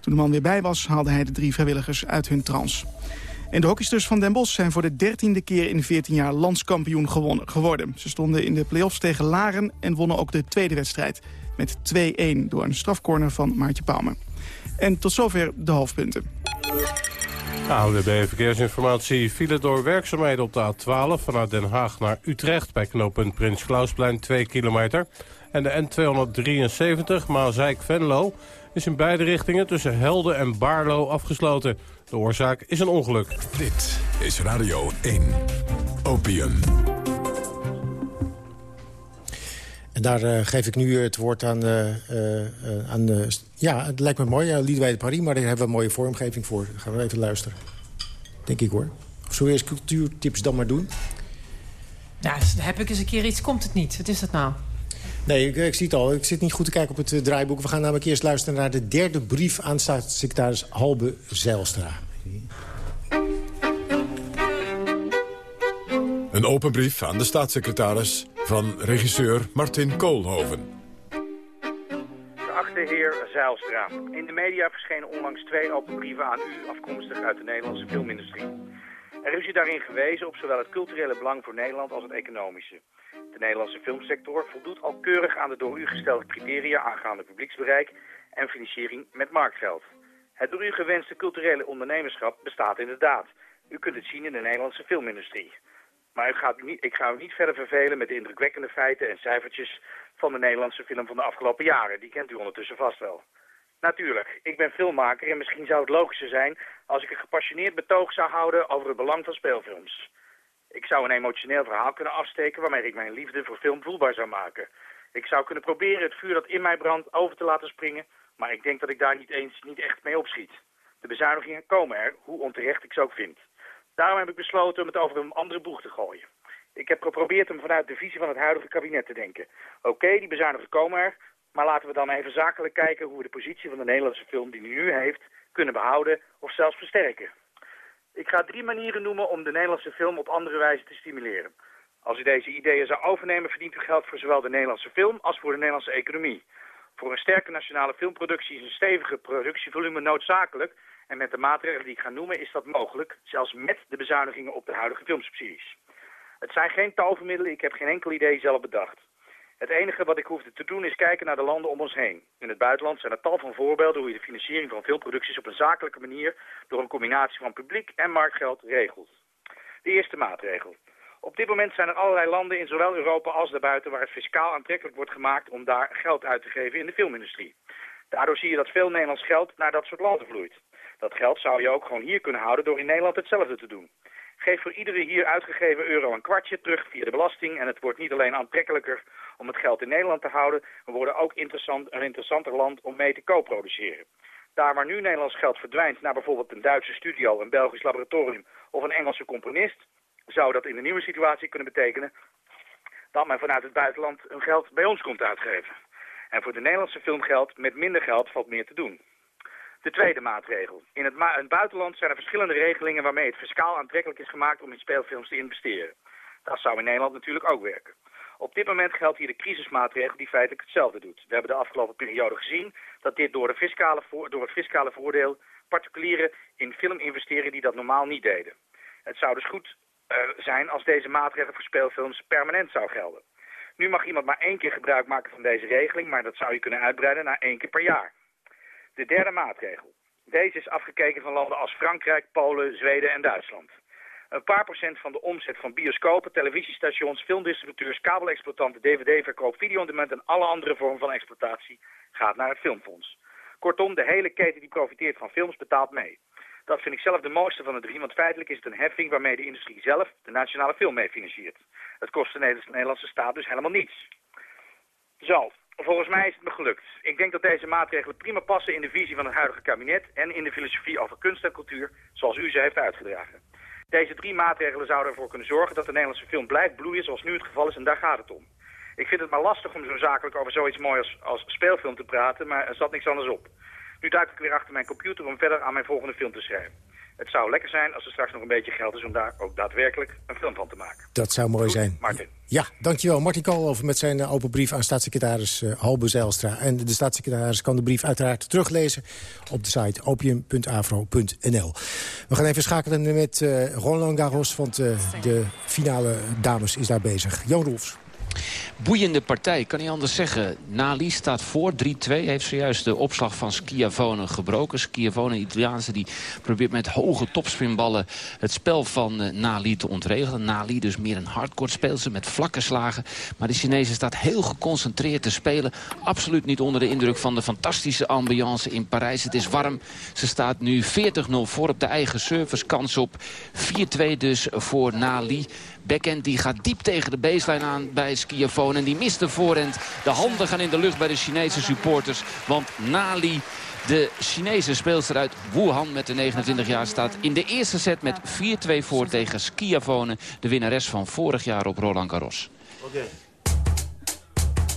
Toen de man weer bij was, haalde hij de drie vrijwilligers uit hun trance. De hockeysters van Den Bosch zijn voor de dertiende keer in 14 jaar landskampioen geworden. Ze stonden in de play-offs tegen Laren en wonnen ook de tweede wedstrijd met 2-1 door een strafcorner van Maartje Palmer. En tot zover de hoofdpunten. AWB Verkeersinformatie file door werkzaamheden op de A12... vanuit Den Haag naar Utrecht bij knooppunt Prins Klausplein 2 kilometer. En de N273 Maasijk-Venlo is in beide richtingen tussen Helden en Baarlo afgesloten. De oorzaak is een ongeluk. Dit is Radio 1. Opium. En daar uh, geef ik nu het woord aan... Uh, uh, aan ja, het lijkt me mooi, Liedewij de Paris... maar daar hebben we een mooie vormgeving voor. Dan gaan we even luisteren. Denk ik hoor. Of zullen we eerst cultuurtips dan maar doen? Ja, heb ik eens een keer iets, komt het niet. Wat is dat nou? Nee, ik, ik, zie het al. Ik zit niet goed te kijken op het draaiboek. We gaan namelijk eerst luisteren naar de derde brief... aan staatssecretaris Halbe Zijlstra. Een open brief aan de staatssecretaris van regisseur Martin Koolhoven. Geachte heer Zijlstra, in de media verschenen onlangs twee open brieven aan u... afkomstig uit de Nederlandse filmindustrie. Er is u daarin gewezen op zowel het culturele belang voor Nederland als het economische. De Nederlandse filmsector voldoet al keurig aan de door u gestelde criteria aangaande publieksbereik en financiering met marktgeld. Het door u gewenste culturele ondernemerschap bestaat inderdaad. U kunt het zien in de Nederlandse filmindustrie. Maar ik ga, niet, ik ga niet verder vervelen met de indrukwekkende feiten en cijfertjes van de Nederlandse film van de afgelopen jaren. Die kent u ondertussen vast wel. Natuurlijk, ik ben filmmaker en misschien zou het logischer zijn als ik een gepassioneerd betoog zou houden over het belang van speelfilms. Ik zou een emotioneel verhaal kunnen afsteken waarmee ik mijn liefde voor film voelbaar zou maken. Ik zou kunnen proberen het vuur dat in mij brandt over te laten springen, maar ik denk dat ik daar niet eens niet echt mee opschiet. De bezuinigingen komen er, hoe onterecht ik ze ook vind. Daarom heb ik besloten om het over een andere boeg te gooien. Ik heb geprobeerd om vanuit de visie van het huidige kabinet te denken. Oké, die bezuinigingen komen er, maar laten we dan even zakelijk kijken hoe we de positie van de Nederlandse film die nu heeft kunnen behouden of zelfs versterken. Ik ga drie manieren noemen om de Nederlandse film op andere wijze te stimuleren. Als u deze ideeën zou overnemen, verdient u geld voor zowel de Nederlandse film als voor de Nederlandse economie. Voor een sterke nationale filmproductie is een stevige productievolume noodzakelijk, en met de maatregelen die ik ga noemen is dat mogelijk, zelfs met de bezuinigingen op de huidige filmsubsidies. Het zijn geen tovermiddelen, ik heb geen enkel idee zelf bedacht. Het enige wat ik hoefde te doen is kijken naar de landen om ons heen. In het buitenland zijn er tal van voorbeelden hoe je de financiering van filmproducties op een zakelijke manier door een combinatie van publiek en marktgeld regelt. De eerste maatregel. Op dit moment zijn er allerlei landen in zowel Europa als daarbuiten waar het fiscaal aantrekkelijk wordt gemaakt om daar geld uit te geven in de filmindustrie. Daardoor zie je dat veel Nederlands geld naar dat soort landen vloeit. Dat geld zou je ook gewoon hier kunnen houden door in Nederland hetzelfde te doen. Geef voor iedere hier uitgegeven euro een kwartje terug via de belasting en het wordt niet alleen aantrekkelijker om het geld in Nederland te houden. We worden ook interessant, een interessanter land om mee te co-produceren. Daar waar nu Nederlands geld verdwijnt naar bijvoorbeeld een Duitse studio, een Belgisch laboratorium of een Engelse componist, zou dat in de nieuwe situatie kunnen betekenen dat men vanuit het buitenland hun geld bij ons komt uitgeven. En voor de Nederlandse filmgeld met minder geld valt meer te doen. De tweede maatregel. In het, buitenland zijn er verschillende regelingen waarmee het fiscaal aantrekkelijk is gemaakt om in speelfilms te investeren. Dat zou in Nederland natuurlijk ook werken. Op dit moment geldt hier de crisismaatregel die feitelijk hetzelfde doet. We hebben de afgelopen periode gezien dat dit door, de fiscale door het fiscale voordeel particulieren in film investeren die dat normaal niet deden. Het zou dus goed uh, zijn als deze maatregel voor speelfilms permanent zou gelden. Nu mag iemand maar één keer gebruik maken van deze regeling, maar dat zou je kunnen uitbreiden naar één keer per jaar. De derde maatregel. Deze is afgekeken van landen als Frankrijk, Polen, Zweden en Duitsland. Een paar procent van de omzet van bioscopen, televisiestations, filmdistributeurs, kabelexploitanten, dvd-verkoop, video-on-demand en alle andere vormen van exploitatie gaat naar het filmfonds. Kortom, de hele keten die profiteert van films betaalt mee. Dat vind ik zelf de mooiste van de drie, want feitelijk is het een heffing waarmee de industrie zelf de nationale film mee financiert. Het kost de Nederlandse staat dus helemaal niets. Zo, volgens mij is het me gelukt. Ik denk dat deze maatregelen prima passen in de visie van het huidige kabinet en in de filosofie over kunst en cultuur, zoals u ze heeft uitgedragen. Deze drie maatregelen zouden ervoor kunnen zorgen dat de Nederlandse film blijft bloeien zoals nu het geval is en daar gaat het om. Ik vind het maar lastig om zo zakelijk over zoiets moois als, als speelfilm te praten, maar er zat niks anders op. Nu duik ik weer achter mijn computer om verder aan mijn volgende film te schrijven. Het zou lekker zijn als er straks nog een beetje geld is om daar ook daadwerkelijk een film van te maken. Dat zou mooi zijn. Martin. Ja, dankjewel. Martin Koolhoven met zijn eh, open brief aan staatssecretaris uh, Halbe Zijlstra. En de staatssecretaris kan de brief uiteraard teruglezen op de site opium.avro.nl. We gaan even schakelen met uh, Roland Garros, want uh, de finale dames is daar bezig. Jan Rolfs. Boeiende partij, kan niet anders zeggen. Nali staat voor 3-2. Heeft zojuist de opslag van Schiavone gebroken. Schiavone, Italiaanse, die probeert met hoge topspinballen... het spel van uh, Nali te ontregelen. Nali dus meer een hardcore speelster met vlakke slagen. Maar de Chinese staat heel geconcentreerd te spelen. Absoluut niet onder de indruk van de fantastische ambiance in Parijs. Het is warm. Ze staat nu 40-0 voor op de eigen service. Kans op 4-2 dus voor Nali. Backhand die gaat diep tegen de baseline aan bij Schiavone. En die mist de voorhand. De handen gaan in de lucht bij de Chinese supporters. Want Nali... De Chinese speelster uit Wuhan met de 29 jaar staat in de eerste set met 4-2 voor tegen Schiavone. De winnares van vorig jaar op Roland Garros. Okay.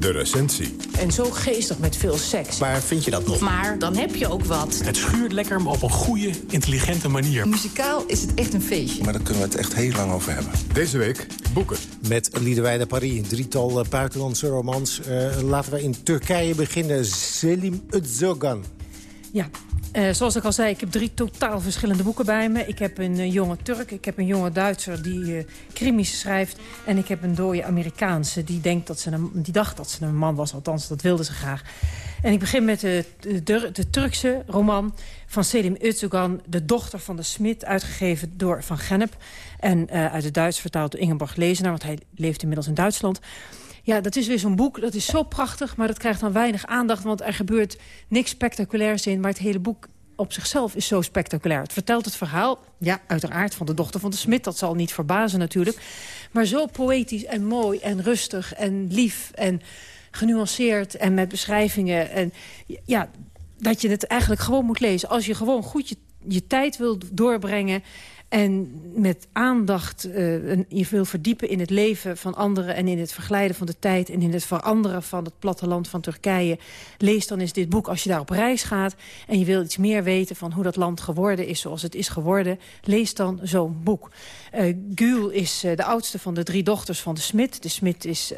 De recensie. En zo geestig met veel seks. Maar vind je dat nog? Maar dan heb je ook wat. Het schuurt lekker, maar op een goede, intelligente manier. Muzikaal is het echt een feestje. Maar daar kunnen we het echt heel lang over hebben. Deze week boeken. Met Liederwijde Paris, een drietal buitenlandse romans. Uh, laten we in Turkije beginnen. Selim Özzogan. Ja, uh, zoals ik al zei, ik heb drie totaal verschillende boeken bij me. Ik heb een uh, jonge Turk, ik heb een jonge Duitser die uh, krimis schrijft... en ik heb een dode Amerikaanse die, denkt dat ze een, die dacht dat ze een man was. Althans, dat wilde ze graag. En ik begin met de, de, de Turkse roman van Selim Öztugan... De dochter van de smid, uitgegeven door Van Gennep... en uit het Duits vertaald door Ingeborg Lezenaar... want hij leeft inmiddels in Duitsland... Ja, dat is weer zo'n boek, dat is zo prachtig... maar dat krijgt dan weinig aandacht, want er gebeurt niks spectaculairs in... maar het hele boek op zichzelf is zo spectaculair. Het vertelt het verhaal, ja, uiteraard van de dochter van de smid. Dat zal niet verbazen natuurlijk. Maar zo poëtisch en mooi en rustig en lief en genuanceerd... en met beschrijvingen. En ja, dat je het eigenlijk gewoon moet lezen. Als je gewoon goed je, je tijd wilt doorbrengen... En met aandacht uh, je wil verdiepen in het leven van anderen... en in het verglijden van de tijd en in het veranderen van het platteland van Turkije. Lees dan eens dit boek als je daar op reis gaat... en je wil iets meer weten van hoe dat land geworden is zoals het is geworden. Lees dan zo'n boek. Uh, Gül is uh, de oudste van de drie dochters van de smid. De smid is,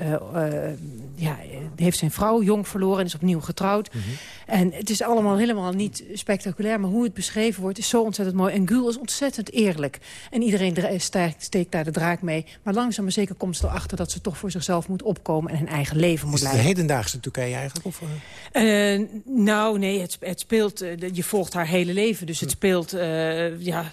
ja, heeft zijn vrouw jong verloren en is opnieuw getrouwd. Mm -hmm. En het is allemaal helemaal niet spectaculair... maar hoe het beschreven wordt is zo ontzettend mooi. En Gül is ontzettend eerlijk. En iedereen steekt daar de draak mee. Maar langzaam maar zeker komt ze erachter dat ze toch voor zichzelf moet opkomen... en hun eigen leven moet leiden. Is het de hedendaagse Turkije eigenlijk? Of, uh, nou, nee, het, het speelt... Uh, je volgt haar hele leven. Dus het speelt... Uh, ja,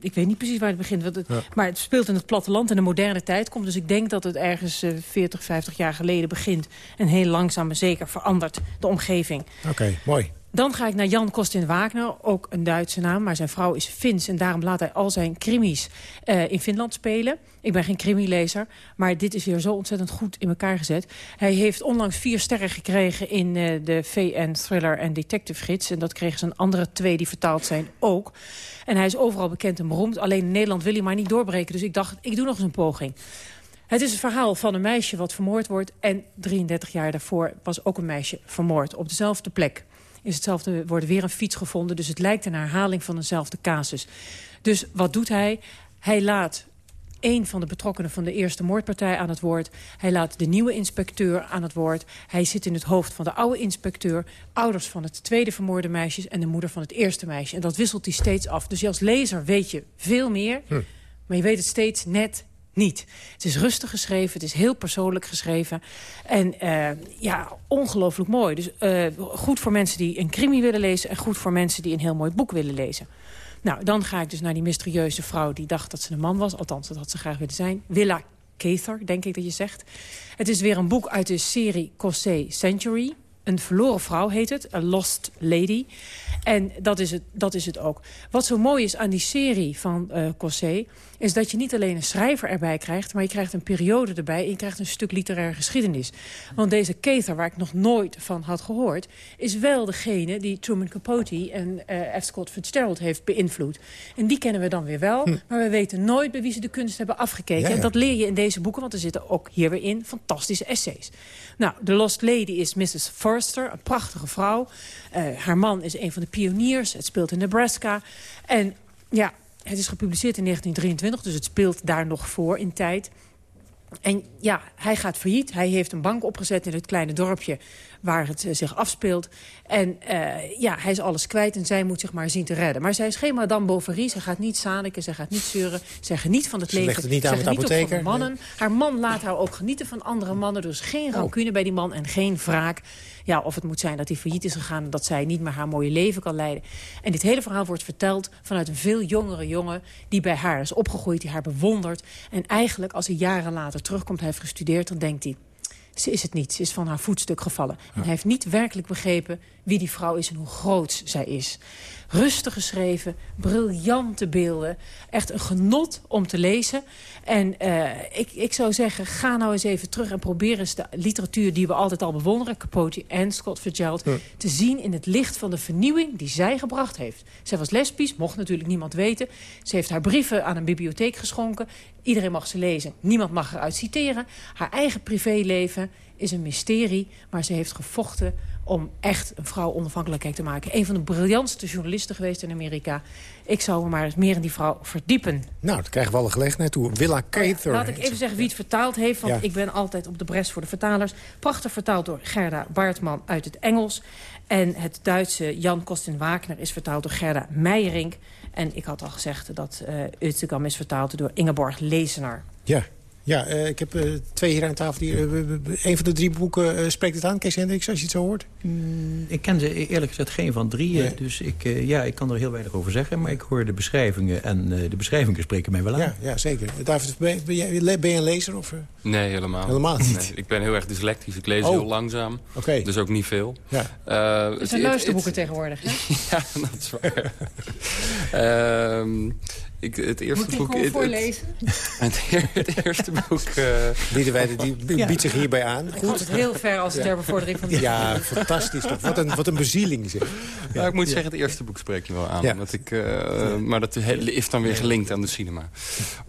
ik weet niet precies waar het begint. Het, Maar het speelt in het platteland in de moderne tijd komt. Dus ik denk dat het ergens uh, 40, 50 jaar geleden begint. En heel langzaam maar zeker verandert de omgeving. Oké, mooi. Dan ga ik naar Jan Kostin Wagner, ook een Duitse naam. Maar zijn vrouw is Fins en daarom laat hij al zijn krimis uh, in Finland spelen. Ik ben geen crimilezer, maar dit is weer zo ontzettend goed in elkaar gezet. Hij heeft onlangs vier sterren gekregen in uh, de VN Thriller en Detective Gids. En dat kregen zijn andere twee die vertaald zijn ook. En hij is overal bekend en beroemd. Alleen in Nederland wil hij maar niet doorbreken. Dus ik dacht, ik doe nog eens een poging. Het is het verhaal van een meisje wat vermoord wordt. En 33 jaar daarvoor was ook een meisje vermoord op dezelfde plek is hetzelfde, wordt weer een fiets gevonden. Dus het lijkt een herhaling van dezelfde casus. Dus wat doet hij? Hij laat een van de betrokkenen van de eerste moordpartij aan het woord. Hij laat de nieuwe inspecteur aan het woord. Hij zit in het hoofd van de oude inspecteur... ouders van het tweede vermoorde meisje en de moeder van het eerste meisje. En dat wisselt hij steeds af. Dus als lezer weet je veel meer... Hm. maar je weet het steeds net niet. Het is rustig geschreven, het is heel persoonlijk geschreven. En uh, ja, ongelooflijk mooi. Dus uh, goed voor mensen die een crimi willen lezen... en goed voor mensen die een heel mooi boek willen lezen. Nou, dan ga ik dus naar die mysterieuze vrouw die dacht dat ze een man was. Althans, dat had ze graag willen zijn. Willa Cather, denk ik dat je zegt. Het is weer een boek uit de serie Cossé Century. Een verloren vrouw heet het, A Lost Lady. En dat is het, dat is het ook. Wat zo mooi is aan die serie van uh, Cossé is dat je niet alleen een schrijver erbij krijgt... maar je krijgt een periode erbij en je krijgt een stuk literaire geschiedenis. Want deze Cather, waar ik nog nooit van had gehoord... is wel degene die Truman Capote en uh, F. Scott Fitzgerald heeft beïnvloed. En die kennen we dan weer wel, hm. maar we weten nooit... bij wie ze de kunst hebben afgekeken. En dat leer je in deze boeken, want er zitten ook hier weer in fantastische essays. Nou, The Lost Lady is Mrs. Forster, een prachtige vrouw. Uh, haar man is een van de pioniers. Het speelt in Nebraska. En ja, het is gepubliceerd in 1923, dus het speelt daar nog voor in tijd. En ja, hij gaat failliet. Hij heeft een bank opgezet in het kleine dorpje waar het uh, zich afspeelt. En uh, ja, hij is alles kwijt en zij moet zich maar zien te redden. Maar zij is geen Madame Bovary. Ze gaat niet zaniken, ze gaat niet zeuren. Ze geniet van het ze leven. Legt het niet aan ze geniet ook van de mannen. Haar man laat haar ook genieten van andere mannen. Dus geen oh. rancune bij die man en geen wraak. Ja, of het moet zijn dat hij failliet is gegaan... en dat zij niet meer haar mooie leven kan leiden. En dit hele verhaal wordt verteld vanuit een veel jongere jongen... die bij haar is opgegroeid, die haar bewondert. En eigenlijk, als hij jaren later terugkomt, hij heeft gestudeerd... dan denkt hij, ze is het niet. Ze is van haar voetstuk gevallen. En hij heeft niet werkelijk begrepen wie die vrouw is en hoe groot zij is. Rustig geschreven, briljante beelden. Echt een genot om te lezen. En uh, ik, ik zou zeggen, ga nou eens even terug en probeer eens de literatuur die we altijd al bewonderen, Capote en Scott Fitzgerald, ja. te zien in het licht van de vernieuwing die zij gebracht heeft. Zij was lesbisch, mocht natuurlijk niemand weten. Ze heeft haar brieven aan een bibliotheek geschonken. Iedereen mag ze lezen, niemand mag eruit citeren. Haar eigen privéleven is een mysterie, maar ze heeft gevochten om echt een vrouw onafhankelijkheid te maken. Een van de briljantste journalisten geweest in Amerika. Ik zou me maar eens meer in die vrouw verdiepen. Nou, dat krijgen we alle gelegenheid toe. Willa Cather. Laat ik even zeggen wie het vertaald heeft, want ja. ik ben altijd op de bres voor de vertalers. Prachtig vertaald door Gerda Baartman uit het Engels. En het Duitse Jan Kostin Wagner is vertaald door Gerda Meijerink. En ik had al gezegd dat uh, is vertaald door Ingeborg Lezenaar. Ja, ja, uh, ik heb uh, twee hier aan tafel. Die, uh, een van de drie boeken spreekt het aan, Kees Hendricks, als je het zo hoort? Mm, ik ken ze eerlijk gezegd geen van drieën. Nee. Dus ik, ja, ik kan er heel weinig over zeggen. Maar ik hoor de beschrijvingen en de beschrijvingen spreken mij wel aan. Ja, ja zeker. David, ben, ben, jij, ben je een lezer? Of, Nee, helemaal. Helemaal niet? Nee, ik ben heel erg dyslectisch. Ik lees oh. heel langzaam. Okay. Dus ook niet veel. Ja. het zijn luisterboeken tegenwoordig, hè? ja, dat is waar. Ehm, ik, het eerste Moet ik boek. Het, voorlezen? Het, het, eerste boek. Uh, Liederwijde, die ja. biedt zich hierbij aan. Goed. Het heel ver als ter bevordering van de Ja, fantastisch. Toch? Wat, een, wat een bezieling. Zeg. Ja. Nou, ik moet zeggen, het eerste boek spreekt je wel aan. Ja. Dat ik, uh, maar dat is dan weer gelinkt aan de cinema.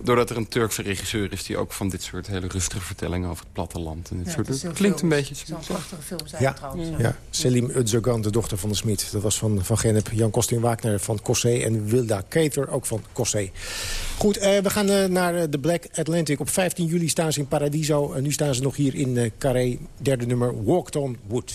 Doordat er een Turkse regisseur is die ook van dit soort hele rustige vertellingen over het platteland. En dit ja, soort, het klinkt films. een beetje. Zo'n prachtige film zijn ja. trouwens. Ja. Selim de dochter van de Smit. Dat was van, van Genep. Jan Kostin Wagner van Cossé. En Wilda Cater ook van Cossé. Goed, uh, we gaan uh, naar de Black Atlantic. Op 15 juli staan ze in Paradiso. En nu staan ze nog hier in Carré. Derde nummer, Walked on Wood.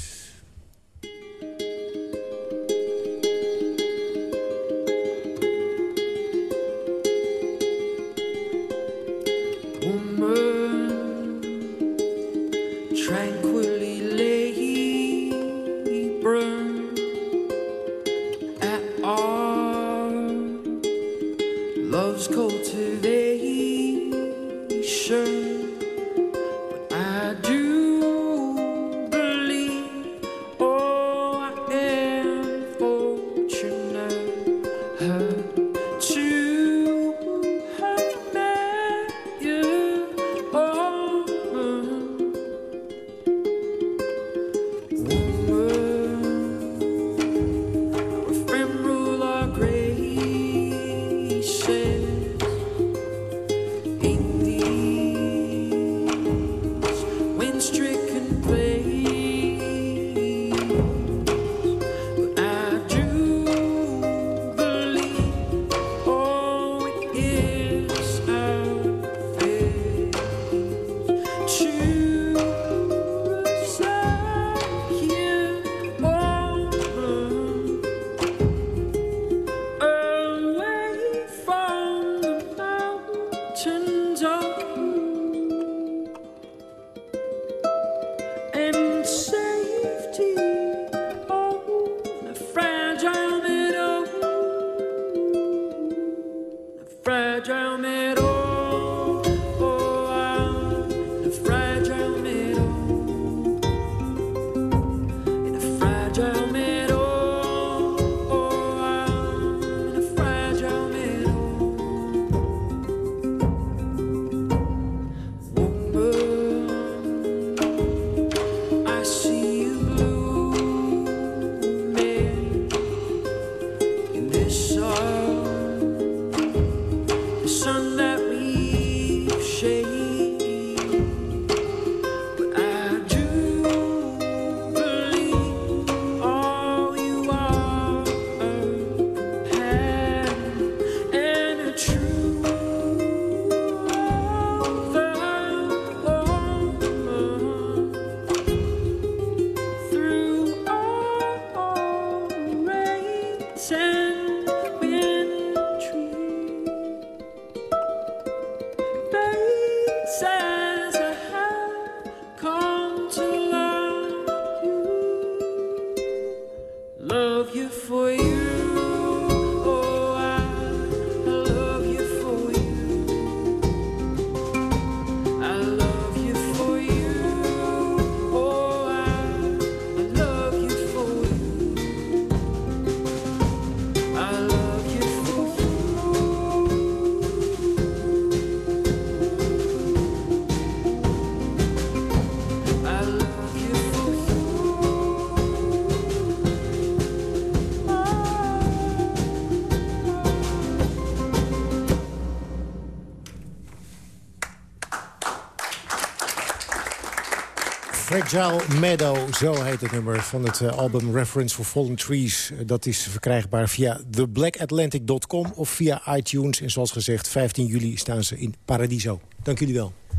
Fragile Meadow, zo heet het nummer van het uh, album Reference for Fallen Trees. Uh, dat is verkrijgbaar via theblackatlantic.com of via iTunes. En zoals gezegd, 15 juli staan ze in Paradiso. Dank jullie wel. Dat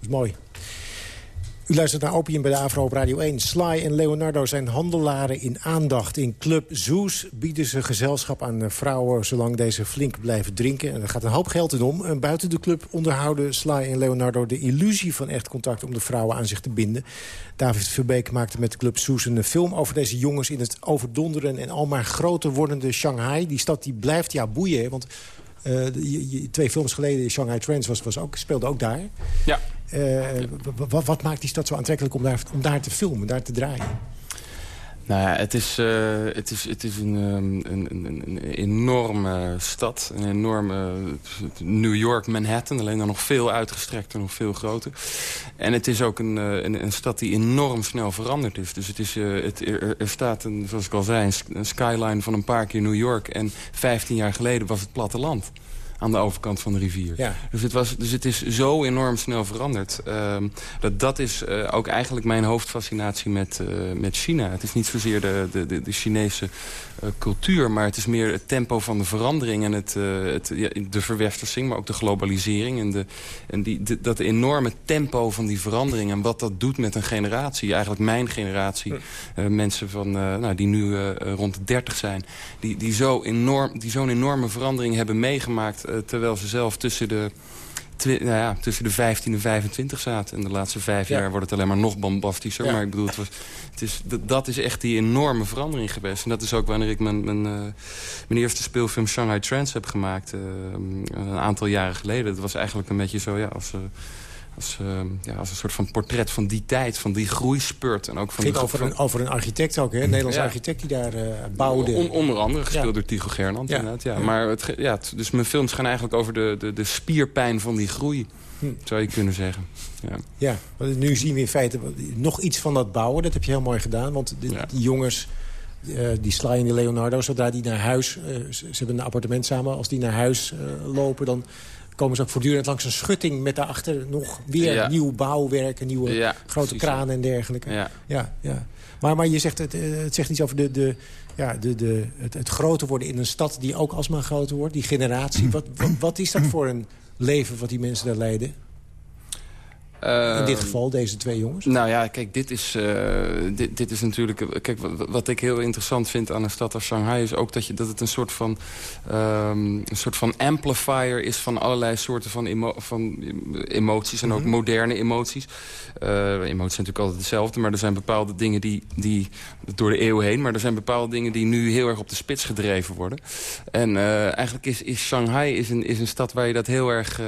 is mooi. U luistert naar Opium bij de Avro op Radio 1. Sly en Leonardo zijn handelaren in aandacht. In Club Zoes bieden ze gezelschap aan vrouwen... zolang deze flink blijven drinken. En er gaat een hoop geld in om. En buiten de club onderhouden Sly en Leonardo de illusie van echt contact... om de vrouwen aan zich te binden. David Verbeek maakte met Club Zoes een film over deze jongens... in het overdonderen en almaar groter wordende Shanghai. Die stad die blijft ja boeien, want... Uh, twee films geleden, Shanghai Trends, was, was ook, speelde ook daar. Ja. Uh, wat, wat, maakt die stad zo aantrekkelijk om daar, te filmen, daar te draaien? Nou ja, het is, uh, het is, het is een, um, een, een, een, enorme stad. Een enorme New York, Manhattan. Alleen dan nog veel uitgestrekter, nog veel groter. En het is ook een, een, een stad die enorm snel veranderd is. Dus het is, het, er, er, staat, een, zoals ik al zei, een skyline van een paar keer New York. En 15 jaar geleden was het platteland aan de overkant van de rivier. Ja. Dus, het was, dus het is zo enorm snel veranderd. Uh, dat, dat is uh, ook eigenlijk mijn hoofdfascinatie met, uh, met China. Het is niet zozeer de, de, de Chinese uh, cultuur... maar het is meer het tempo van de verandering... en het, het ja, de verwestersing, maar ook de globalisering... en, de, en die, de, dat enorme tempo van die verandering... en wat dat doet met een generatie. Eigenlijk mijn generatie. mensen van, nou, die nu rond de 30 zijn. Die, die zo'n enorm, die zo'n enorme verandering hebben meegemaakt... terwijl ze zelf tussen de, nou ja, tussen de 15 en 25 zaten. En de laatste vijf ja. jaar wordt het alleen maar nog bombastischer. Ja. Maar ik bedoel, het was, het is, dat is echt die enorme verandering geweest. En dat is ook wanneer ik mijn, mijn, uh, mijn eerste speelfilm Shanghai Trends heb gemaakt. Uh, een aantal jaren geleden. Dat was eigenlijk een beetje zo, ja, als... Uh, als, uh, ja, als een soort van portret van die tijd, van die groeispurt. En ook van Ging over, een, over een architect ook, hè? een Nederlandse ja. architect die daar uh, bouwde. On, onder andere, gespeeld ja. door Tycho Gernand ja. inderdaad. Ja. Maar het, ja, dus mijn films gaan eigenlijk over de, de, de spierpijn van die groei. Hm. Zou je kunnen zeggen. Ja. ja, want nu zien we in feite nog iets van dat bouwen. Dat heb je heel mooi gedaan, want de, die jongens... Uh, die Sly en die Leonardo, zodra die naar huis... Uh, ze hebben een appartement samen. Als die naar huis uh, lopen, dan komen ze ook voortdurend langs een schutting... met daarachter nog weer ja. nieuw bouwwerk... en nieuwe ja, grote kranen en dergelijke. Ja. Ja, ja. Maar, maar je zegt, het, het zegt iets over de, de, ja, de, de, het, het groter worden in een stad... die ook alsmaar groter wordt, die generatie. Wat, wat, wat is dat voor een leven wat die mensen daar leiden? In dit geval, deze twee jongens? Nou ja, kijk, dit is, uh, dit, dit is natuurlijk... Kijk, wat, wat, ik heel interessant vind aan een stad als Shanghai... is ook dat, je, dat het een soort van, um, een soort van amplifier is... van allerlei soorten van, emo van emoties en ook mm -hmm. moderne emoties. Uh, emoties zijn natuurlijk altijd hetzelfde... maar er zijn bepaalde dingen die, die... door de eeuw heen... maar er zijn bepaalde dingen die nu heel erg op de spits gedreven worden. En eigenlijk is, is Shanghai is een, is een stad waar je dat heel erg...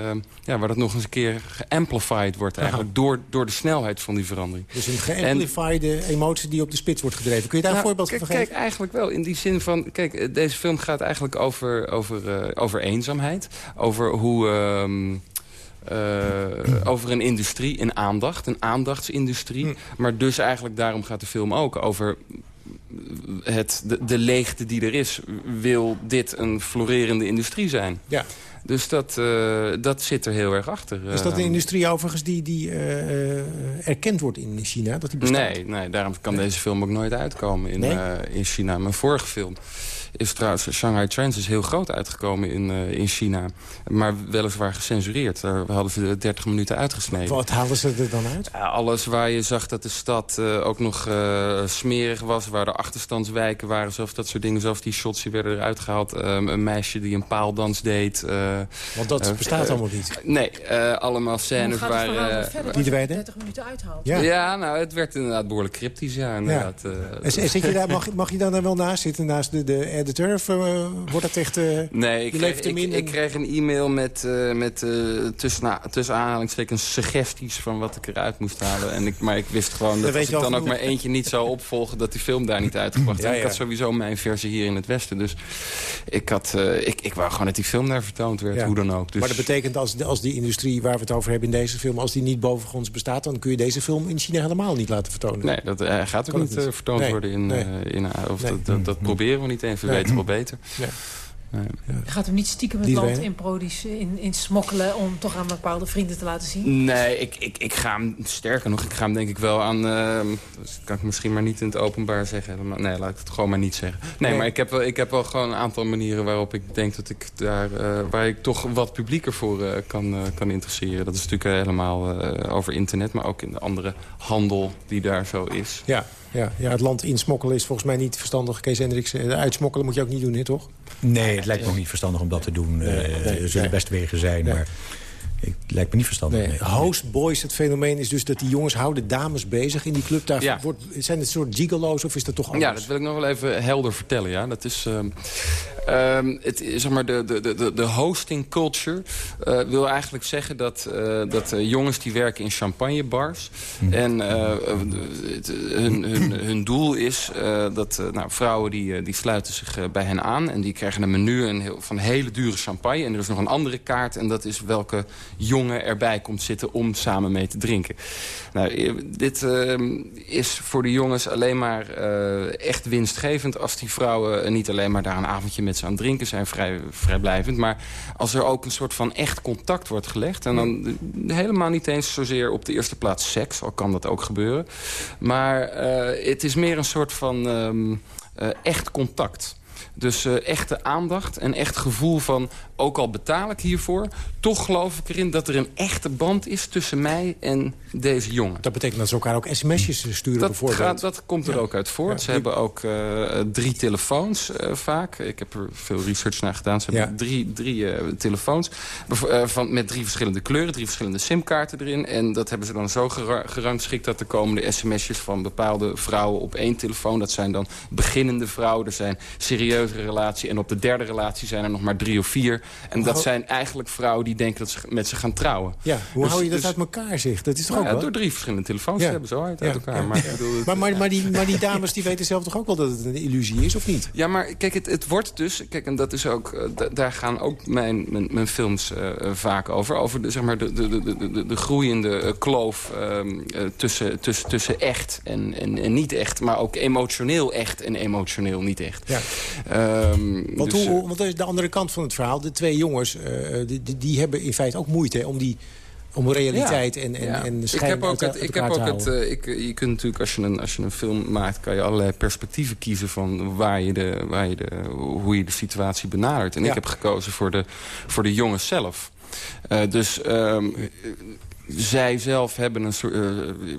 ja, waar dat nog eens een keer geamplified wordt eigenlijk door, door de snelheid van die verandering. Dus een geamplifiede emotie die op de spits wordt gedreven. Kun je daar nou, een voorbeeld van geven? Kijk, eigenlijk wel. In die zin van... Kijk, deze film gaat eigenlijk over, over, uh, over eenzaamheid. Over hoe... Um, uh, over een industrie, een aandacht, een aandachtsindustrie. Hm. Maar dus eigenlijk daarom gaat de film ook over het, de, de leegte die er is. Wil dit een florerende industrie zijn? Ja. Dus dat, uh, dat zit er heel erg achter. Is dat een industrie overigens die, die uh, erkend wordt in China? Dat die bestaat? Nee, nee, daarom kan nee. deze film ook nooit uitkomen in, nee? in China. Mijn vorige film is trouwens... Shanghai Trends is heel groot uitgekomen in, uh, in China. Maar weliswaar gecensureerd. Daar hadden ze 30 minuten uitgesneden. Wat haalden ze er dan uit? Uh, alles waar je zag dat de stad uh, ook nog smerig was. Waar er achterstandswijken waren. Zelfs dat soort dingen. Zelfs die shots die werden eruit gehaald. Um, een meisje die een paaldans deed. Want dat bestaat allemaal niet? Nee, allemaal scènes waar... die er wij 30 minuten uithaalt. Ja. ja, nou, het werd inderdaad behoorlijk cryptisch. Ja, inderdaad. Ja. zit je daar, mag, mag je dan wel naast zitten? Naast de, de editor? Of uh, wordt dat echt... Uh, nee, ik kreeg, ik, ik kreeg, een e-mail met, uh, met tussen, tussen aanhalingstekens suggesties... van wat ik eruit moest halen. En ik, maar ik wist gewoon dat, dat als ik dan ook maar eentje niet zou opvolgen... dat die film daar niet uitgebracht ja, ja. Ik had sowieso mijn versie hier in het Westen. Dus ik, had, ik, ik wou gewoon dat die film daar vertoond werd, ja. hoe dan ook. Dus... Maar dat betekent als, als die industrie waar we het over hebben in deze film... als die niet bovengronds bestaat... dan kun je deze film in China helemaal niet laten vertonen. Nee, dat gaat ook niet, niet vertoond nee. worden in... Nee. in of nee. dat, dat, dat proberen we niet even, weten wel beter. Ja. Je gaat hem niet stiekem het land in, in, in smokkelen... om toch aan bepaalde vrienden te laten zien? Nee, ik, ik, ik ga hem, sterker nog, ik ga hem denk ik wel aan... Uh, dat kan ik misschien maar niet in het openbaar zeggen. Nee, laat ik het gewoon maar niet zeggen. Nee, maar ik heb, wel, ik heb wel gewoon een aantal manieren waarop ik denk dat ik daar... Uh, waar ik toch wat publieker voor uh, kan, kan interesseren. Dat is natuurlijk helemaal over internet, maar ook in de andere handel die daar zo is. Ja, ja, ja, het land insmokkelen is volgens mij niet verstandig. Kees Hendricks, uitsmokkelen moet je ook niet doen, hè, toch? Nee, het lijkt me ook niet verstandig om dat te doen. Nee, eh, er zullen best wegen zijn, maar... Het lijkt me niet verstandig. Nee. Host boys, het fenomeen is dus dat die jongens houden dames bezig in die club. Daar wordt, zijn het een soort gigolo's of is dat toch anders? Ja, dat wil ik nog wel even helder vertellen. Ja. Dat is, uh, uh, het, zeg maar, de, de, de, de hosting culture uh, wil eigenlijk zeggen dat, uh, dat jongens die werken in champagnebars. Hm. En het, hun, hun, hun, doel is dat nou, vrouwen die, die sluiten zich bij hen aan. En die krijgen een menu een heel, van hele dure champagne. En er is nog een andere kaart en dat is welke jongen erbij komt zitten om samen mee te drinken. Nou, eh, dit uh, is voor de jongens alleen maar echt winstgevend... als die vrouwen niet alleen maar daar een avondje met ze aan drinken zijn... Vrij, vrijblijvend, maar als er ook een soort van echt contact wordt gelegd... en dan helemaal niet eens zozeer op de eerste plaats seks... al kan dat ook gebeuren. Maar uh, het is meer een soort van um, echt contact... Dus uh, echte aandacht en echt gevoel van... ook al betaal ik hiervoor... toch geloof ik erin dat er een echte band is tussen mij en deze jongen. Dat betekent dat ze elkaar ook sms'jes sturen dat bijvoorbeeld? Gaat, dat komt er ook uit voort. ze hebben ook uh, drie telefoons uh, vaak. Ik heb er veel research naar gedaan. Ze hebben drie, drie telefoons van, met drie verschillende kleuren. Drie verschillende simkaarten erin. En dat hebben ze dan zo gerangschikt... dat er komen de sms'jes van bepaalde vrouwen op één telefoon. Dat zijn dan beginnende vrouwen. Er zijn serieuze relatie. En op de derde relatie zijn er nog maar drie of vier. En dat zijn eigenlijk vrouwen die denken dat ze met ze gaan trouwen. Ja, hoe dus, hou je dat dus- uit elkaar, zeg? Dat is toch nou ook Door drie verschillende telefoons te hebben, zo uit, uit elkaar. Maar, bedoel, maar, maar, maar, die, maar die dames die weten zelf toch ook wel dat het een illusie is, of niet? Ja, maar kijk, het, het wordt dus... Kijk, en dat is ook... Uh, daar gaan ook mijn, mijn, mijn films uh, vaak over. Over de, zeg maar, de, de, de, de, de groeiende kloof um, tussen, tussen, tussen echt en, en, en niet echt. Maar ook emotioneel echt en emotioneel niet echt. Ja. Um, want, dus, hoe, want dat is de andere kant van het verhaal. Twee jongens, uh, die, die, die, hebben in feite ook moeite om die om realiteit ja, en, en, ja. en ik heb ook het, ik heb ook het uh, ik, Je kunt natuurlijk, als je, een, als je een film maakt... kan je allerlei perspectieven kiezen van waar je de, waar je de, hoe je de situatie benadert. En ja. ik heb gekozen voor de, voor de jongens zelf. Uh, dus um, zij zelf hebben een soort, uh,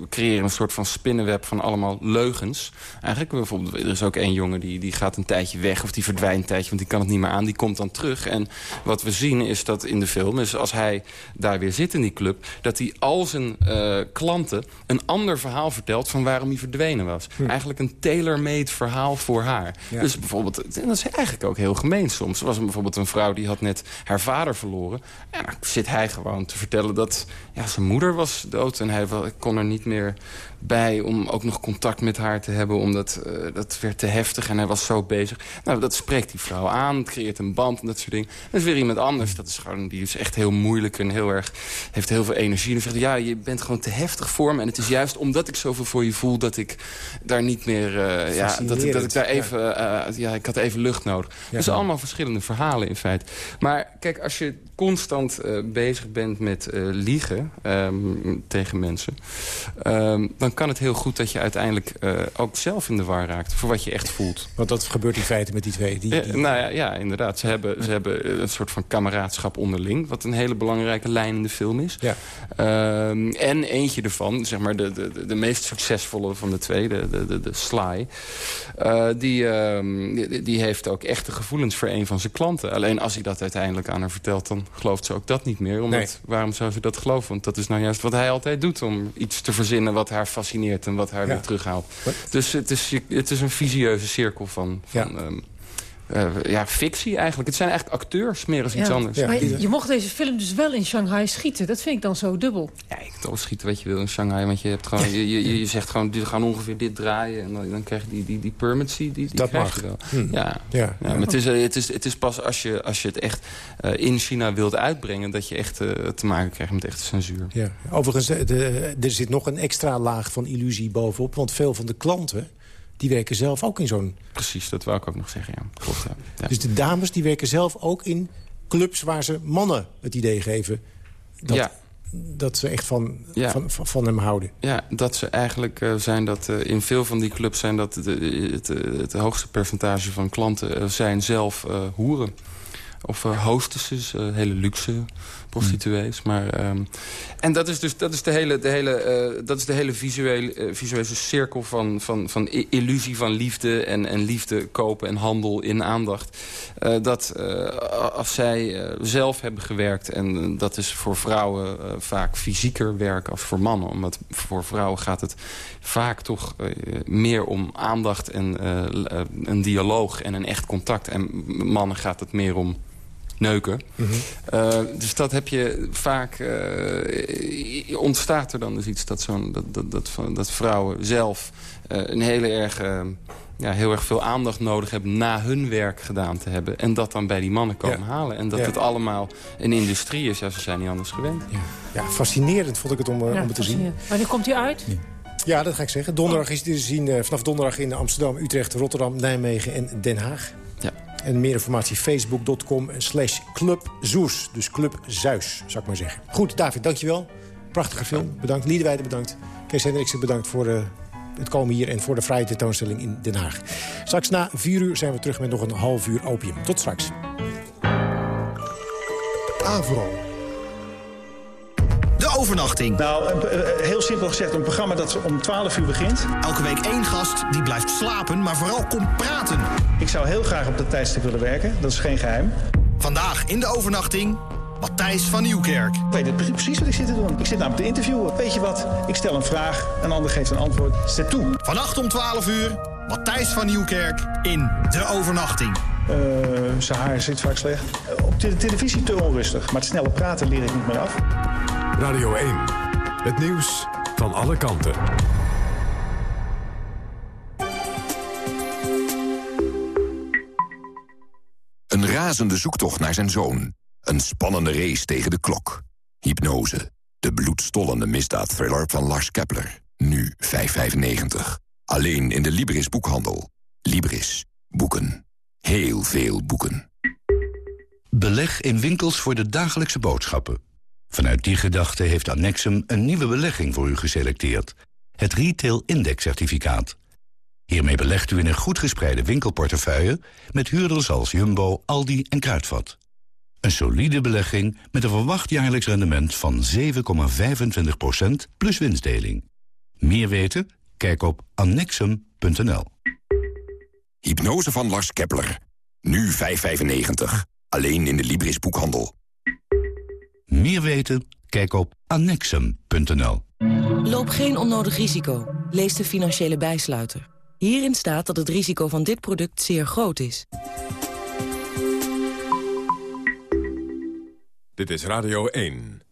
creëren een soort van spinnenweb van allemaal leugens. Eigenlijk bijvoorbeeld, er is ook één jongen die, die gaat een tijdje weg... of die verdwijnt een tijdje, want die kan het niet meer aan. Die komt dan terug. En wat we zien is dat in de film, is als hij daar weer zit in die club... dat hij al zijn uh, klanten een ander verhaal vertelt... van waarom hij verdwenen was. Hm. Eigenlijk een tailor-made verhaal voor haar. Ja. Dus bijvoorbeeld, en dat is eigenlijk ook heel gemeen soms. Er was bijvoorbeeld een vrouw die had net haar vader verloren. En dan zit hij gewoon te vertellen dat... Ja, zijn moeder was dood en hij kon er niet meer bij om ook nog contact met haar te hebben. Omdat uh, dat werd te heftig en hij was zo bezig. Nou, dat spreekt die vrouw aan. Het creëert een band en dat soort dingen. Dat is weer iemand anders. Dat is gewoon, die is echt heel moeilijk en heel erg, heeft heel veel energie. En zegt, ja, je bent gewoon te heftig voor me. En het is juist omdat ik zoveel voor je voel dat ik daar niet meer... Uh, ja, dat, ik, dat ik daar even... Ja. Uh, ja, ik had even lucht nodig. Ja. Dus allemaal verschillende verhalen in feite. Maar kijk, als je constant bezig bent met liegen um, tegen mensen... Um, dan kan het heel goed dat je uiteindelijk uh, ook zelf in de war raakt. Voor wat je echt voelt. Want dat gebeurt in feite met die twee. Die, die... nou ja, ja, inderdaad. Ze hebben, ze hebben een soort van kameraadschap onderling. Wat een hele belangrijke lijn in de film is. Ja. Uh, en eentje ervan, zeg maar de, de, de meest succesvolle van de twee, de, de, de, Sly. Uh, die, die, die, heeft ook echte gevoelens voor een van zijn klanten. Alleen als hij dat uiteindelijk aan haar vertelt, dan gelooft ze ook dat niet meer. Omdat, nee. waarom zou ze dat geloven? Want dat is nou juist wat hij altijd doet. Om iets te verzinnen wat haar fascineert en wat haar ja. weer terughaalt. Dus het is, het is een visieuze cirkel van... van. Um, uh, ja, fictie eigenlijk. Het zijn eigenlijk acteurs meer dan iets anders. Ja. Maar je mocht deze film dus wel in Shanghai schieten. Dat vind ik dan zo dubbel. Ja, je kunt ook schieten wat je wil in Shanghai. Want je, hebt gewoon, je, je, je zegt gewoon, we gaan ongeveer dit draaien. En dan, dan krijg je die, die, die permits, die, die dat krijg mag. je wel. Hm. Ja. Ja. ja. maar het is, het, is, het is pas als je, als je het echt uh, in China wilt uitbrengen... dat je echt uh, te maken krijgt met echte censuur. Ja. Overigens, de, er zit nog een extra laag van illusie bovenop. Want veel van de klanten die werken zelf ook in zo'n... Precies, dat wou ik ook nog zeggen, ja. Klopt, ja. Dus de dames die werken zelf ook in clubs waar ze mannen het idee geven... dat, Ja. dat ze echt van, Ja. van, van, hem houden. Ja, dat ze eigenlijk eh, zijn dat eh, in veel van die clubs zijn dat de, het, eh, het hoogste percentage van klanten zijn zelf hoeren. Of hostesses, hele luxe prostituees. Maar, ehm, en dat is dus dat is de hele, de hele, eh, dat is de hele visuele, eh, visuele cirkel van, van, van illusie van liefde... En, en liefde kopen en handel in aandacht. Eh, dat als zij zelf hebben gewerkt... en dat is voor vrouwen vaak fysieker werk als voor mannen. Omdat voor vrouwen gaat het vaak toch meer om aandacht... en een dialoog en een echt contact. En mannen gaat het meer om neuken. Eh, dus dat heb je vaak... eh, ontstaat er dan dus iets dat, zo'n dat, dat, dat, dat vrouwen zelf eh, een hele erg... ja, heel erg veel aandacht nodig hebben na hun werk gedaan te hebben. En dat dan bij die mannen komen Ja. halen. En dat Ja. het allemaal een industrie is. Ja, ze zijn niet anders gewend. Ja, fascinerend vond ik het om, Ja, om het te zien. fascinerend. Wanneer komt hij uit? Ja, dat ga ik zeggen. Donderdag is die te zien, vanaf donderdag in Amsterdam, Utrecht, Rotterdam, Nijmegen en Den Haag. En meer informatie facebook.com slash Club Zoes. Dus Club Zeus, zou ik maar zeggen. Goed, David, dankjewel. Prachtige film. Bedankt. Liederwijde bedankt. Kees Hendriksen bedankt voor eh, het komen hier... en voor de vrije tentoonstelling in Den Haag. Straks na vier uur zijn we terug met nog een half uur opium. Tot straks. Avro. Overnachting. Nou, eh, heel simpel gezegd, een programma dat om 12 uur begint. Elke week één gast die blijft slapen, maar vooral komt praten. Ik zou heel graag op dat tijdstip willen werken, dat is geen geheim. Vandaag in de overnachting, Matthijs van Nieuwkerk. Ik weet het precies wat ik zit te doen. Ik zit namelijk te interviewen. Weet je wat? Ik stel een vraag, een ander geeft een antwoord. Zet toe. Vannacht om 12 uur, Matthijs van Nieuwkerk in de overnachting. Eh, zijn haar zit vaak slecht. Op de televisie te onrustig, maar het snelle praten leer ik niet meer af. Radio 1. Het nieuws van alle kanten. Een razende zoektocht naar zijn zoon. Een spannende race tegen de klok. Hypnose. De bloedstollende misdaadthriller van Lars Kepler. Nu 5,95. Alleen in de Libris boekhandel. Libris. Boeken. Heel veel boeken. Beleg in winkels voor de dagelijkse boodschappen. Vanuit die gedachte heeft Annexum een nieuwe belegging voor u geselecteerd. Het Retail Index Certificaat. Hiermee belegt u in een goed gespreide winkelportefeuille... met huurders als Jumbo, Aldi en Kruidvat. Een solide belegging met een verwacht jaarlijks rendement van 7,25% plus winstdeling. Meer weten? Kijk op annexum.nl. Hypnose van Lars Kepler. Nu 5,95. Alleen in de Libris boekhandel. Meer weten? Kijk op annexum.nl. Loop geen onnodig risico. Lees de financiële bijsluiter. Hierin staat dat het risico van dit product zeer groot is. Dit is Radio 1.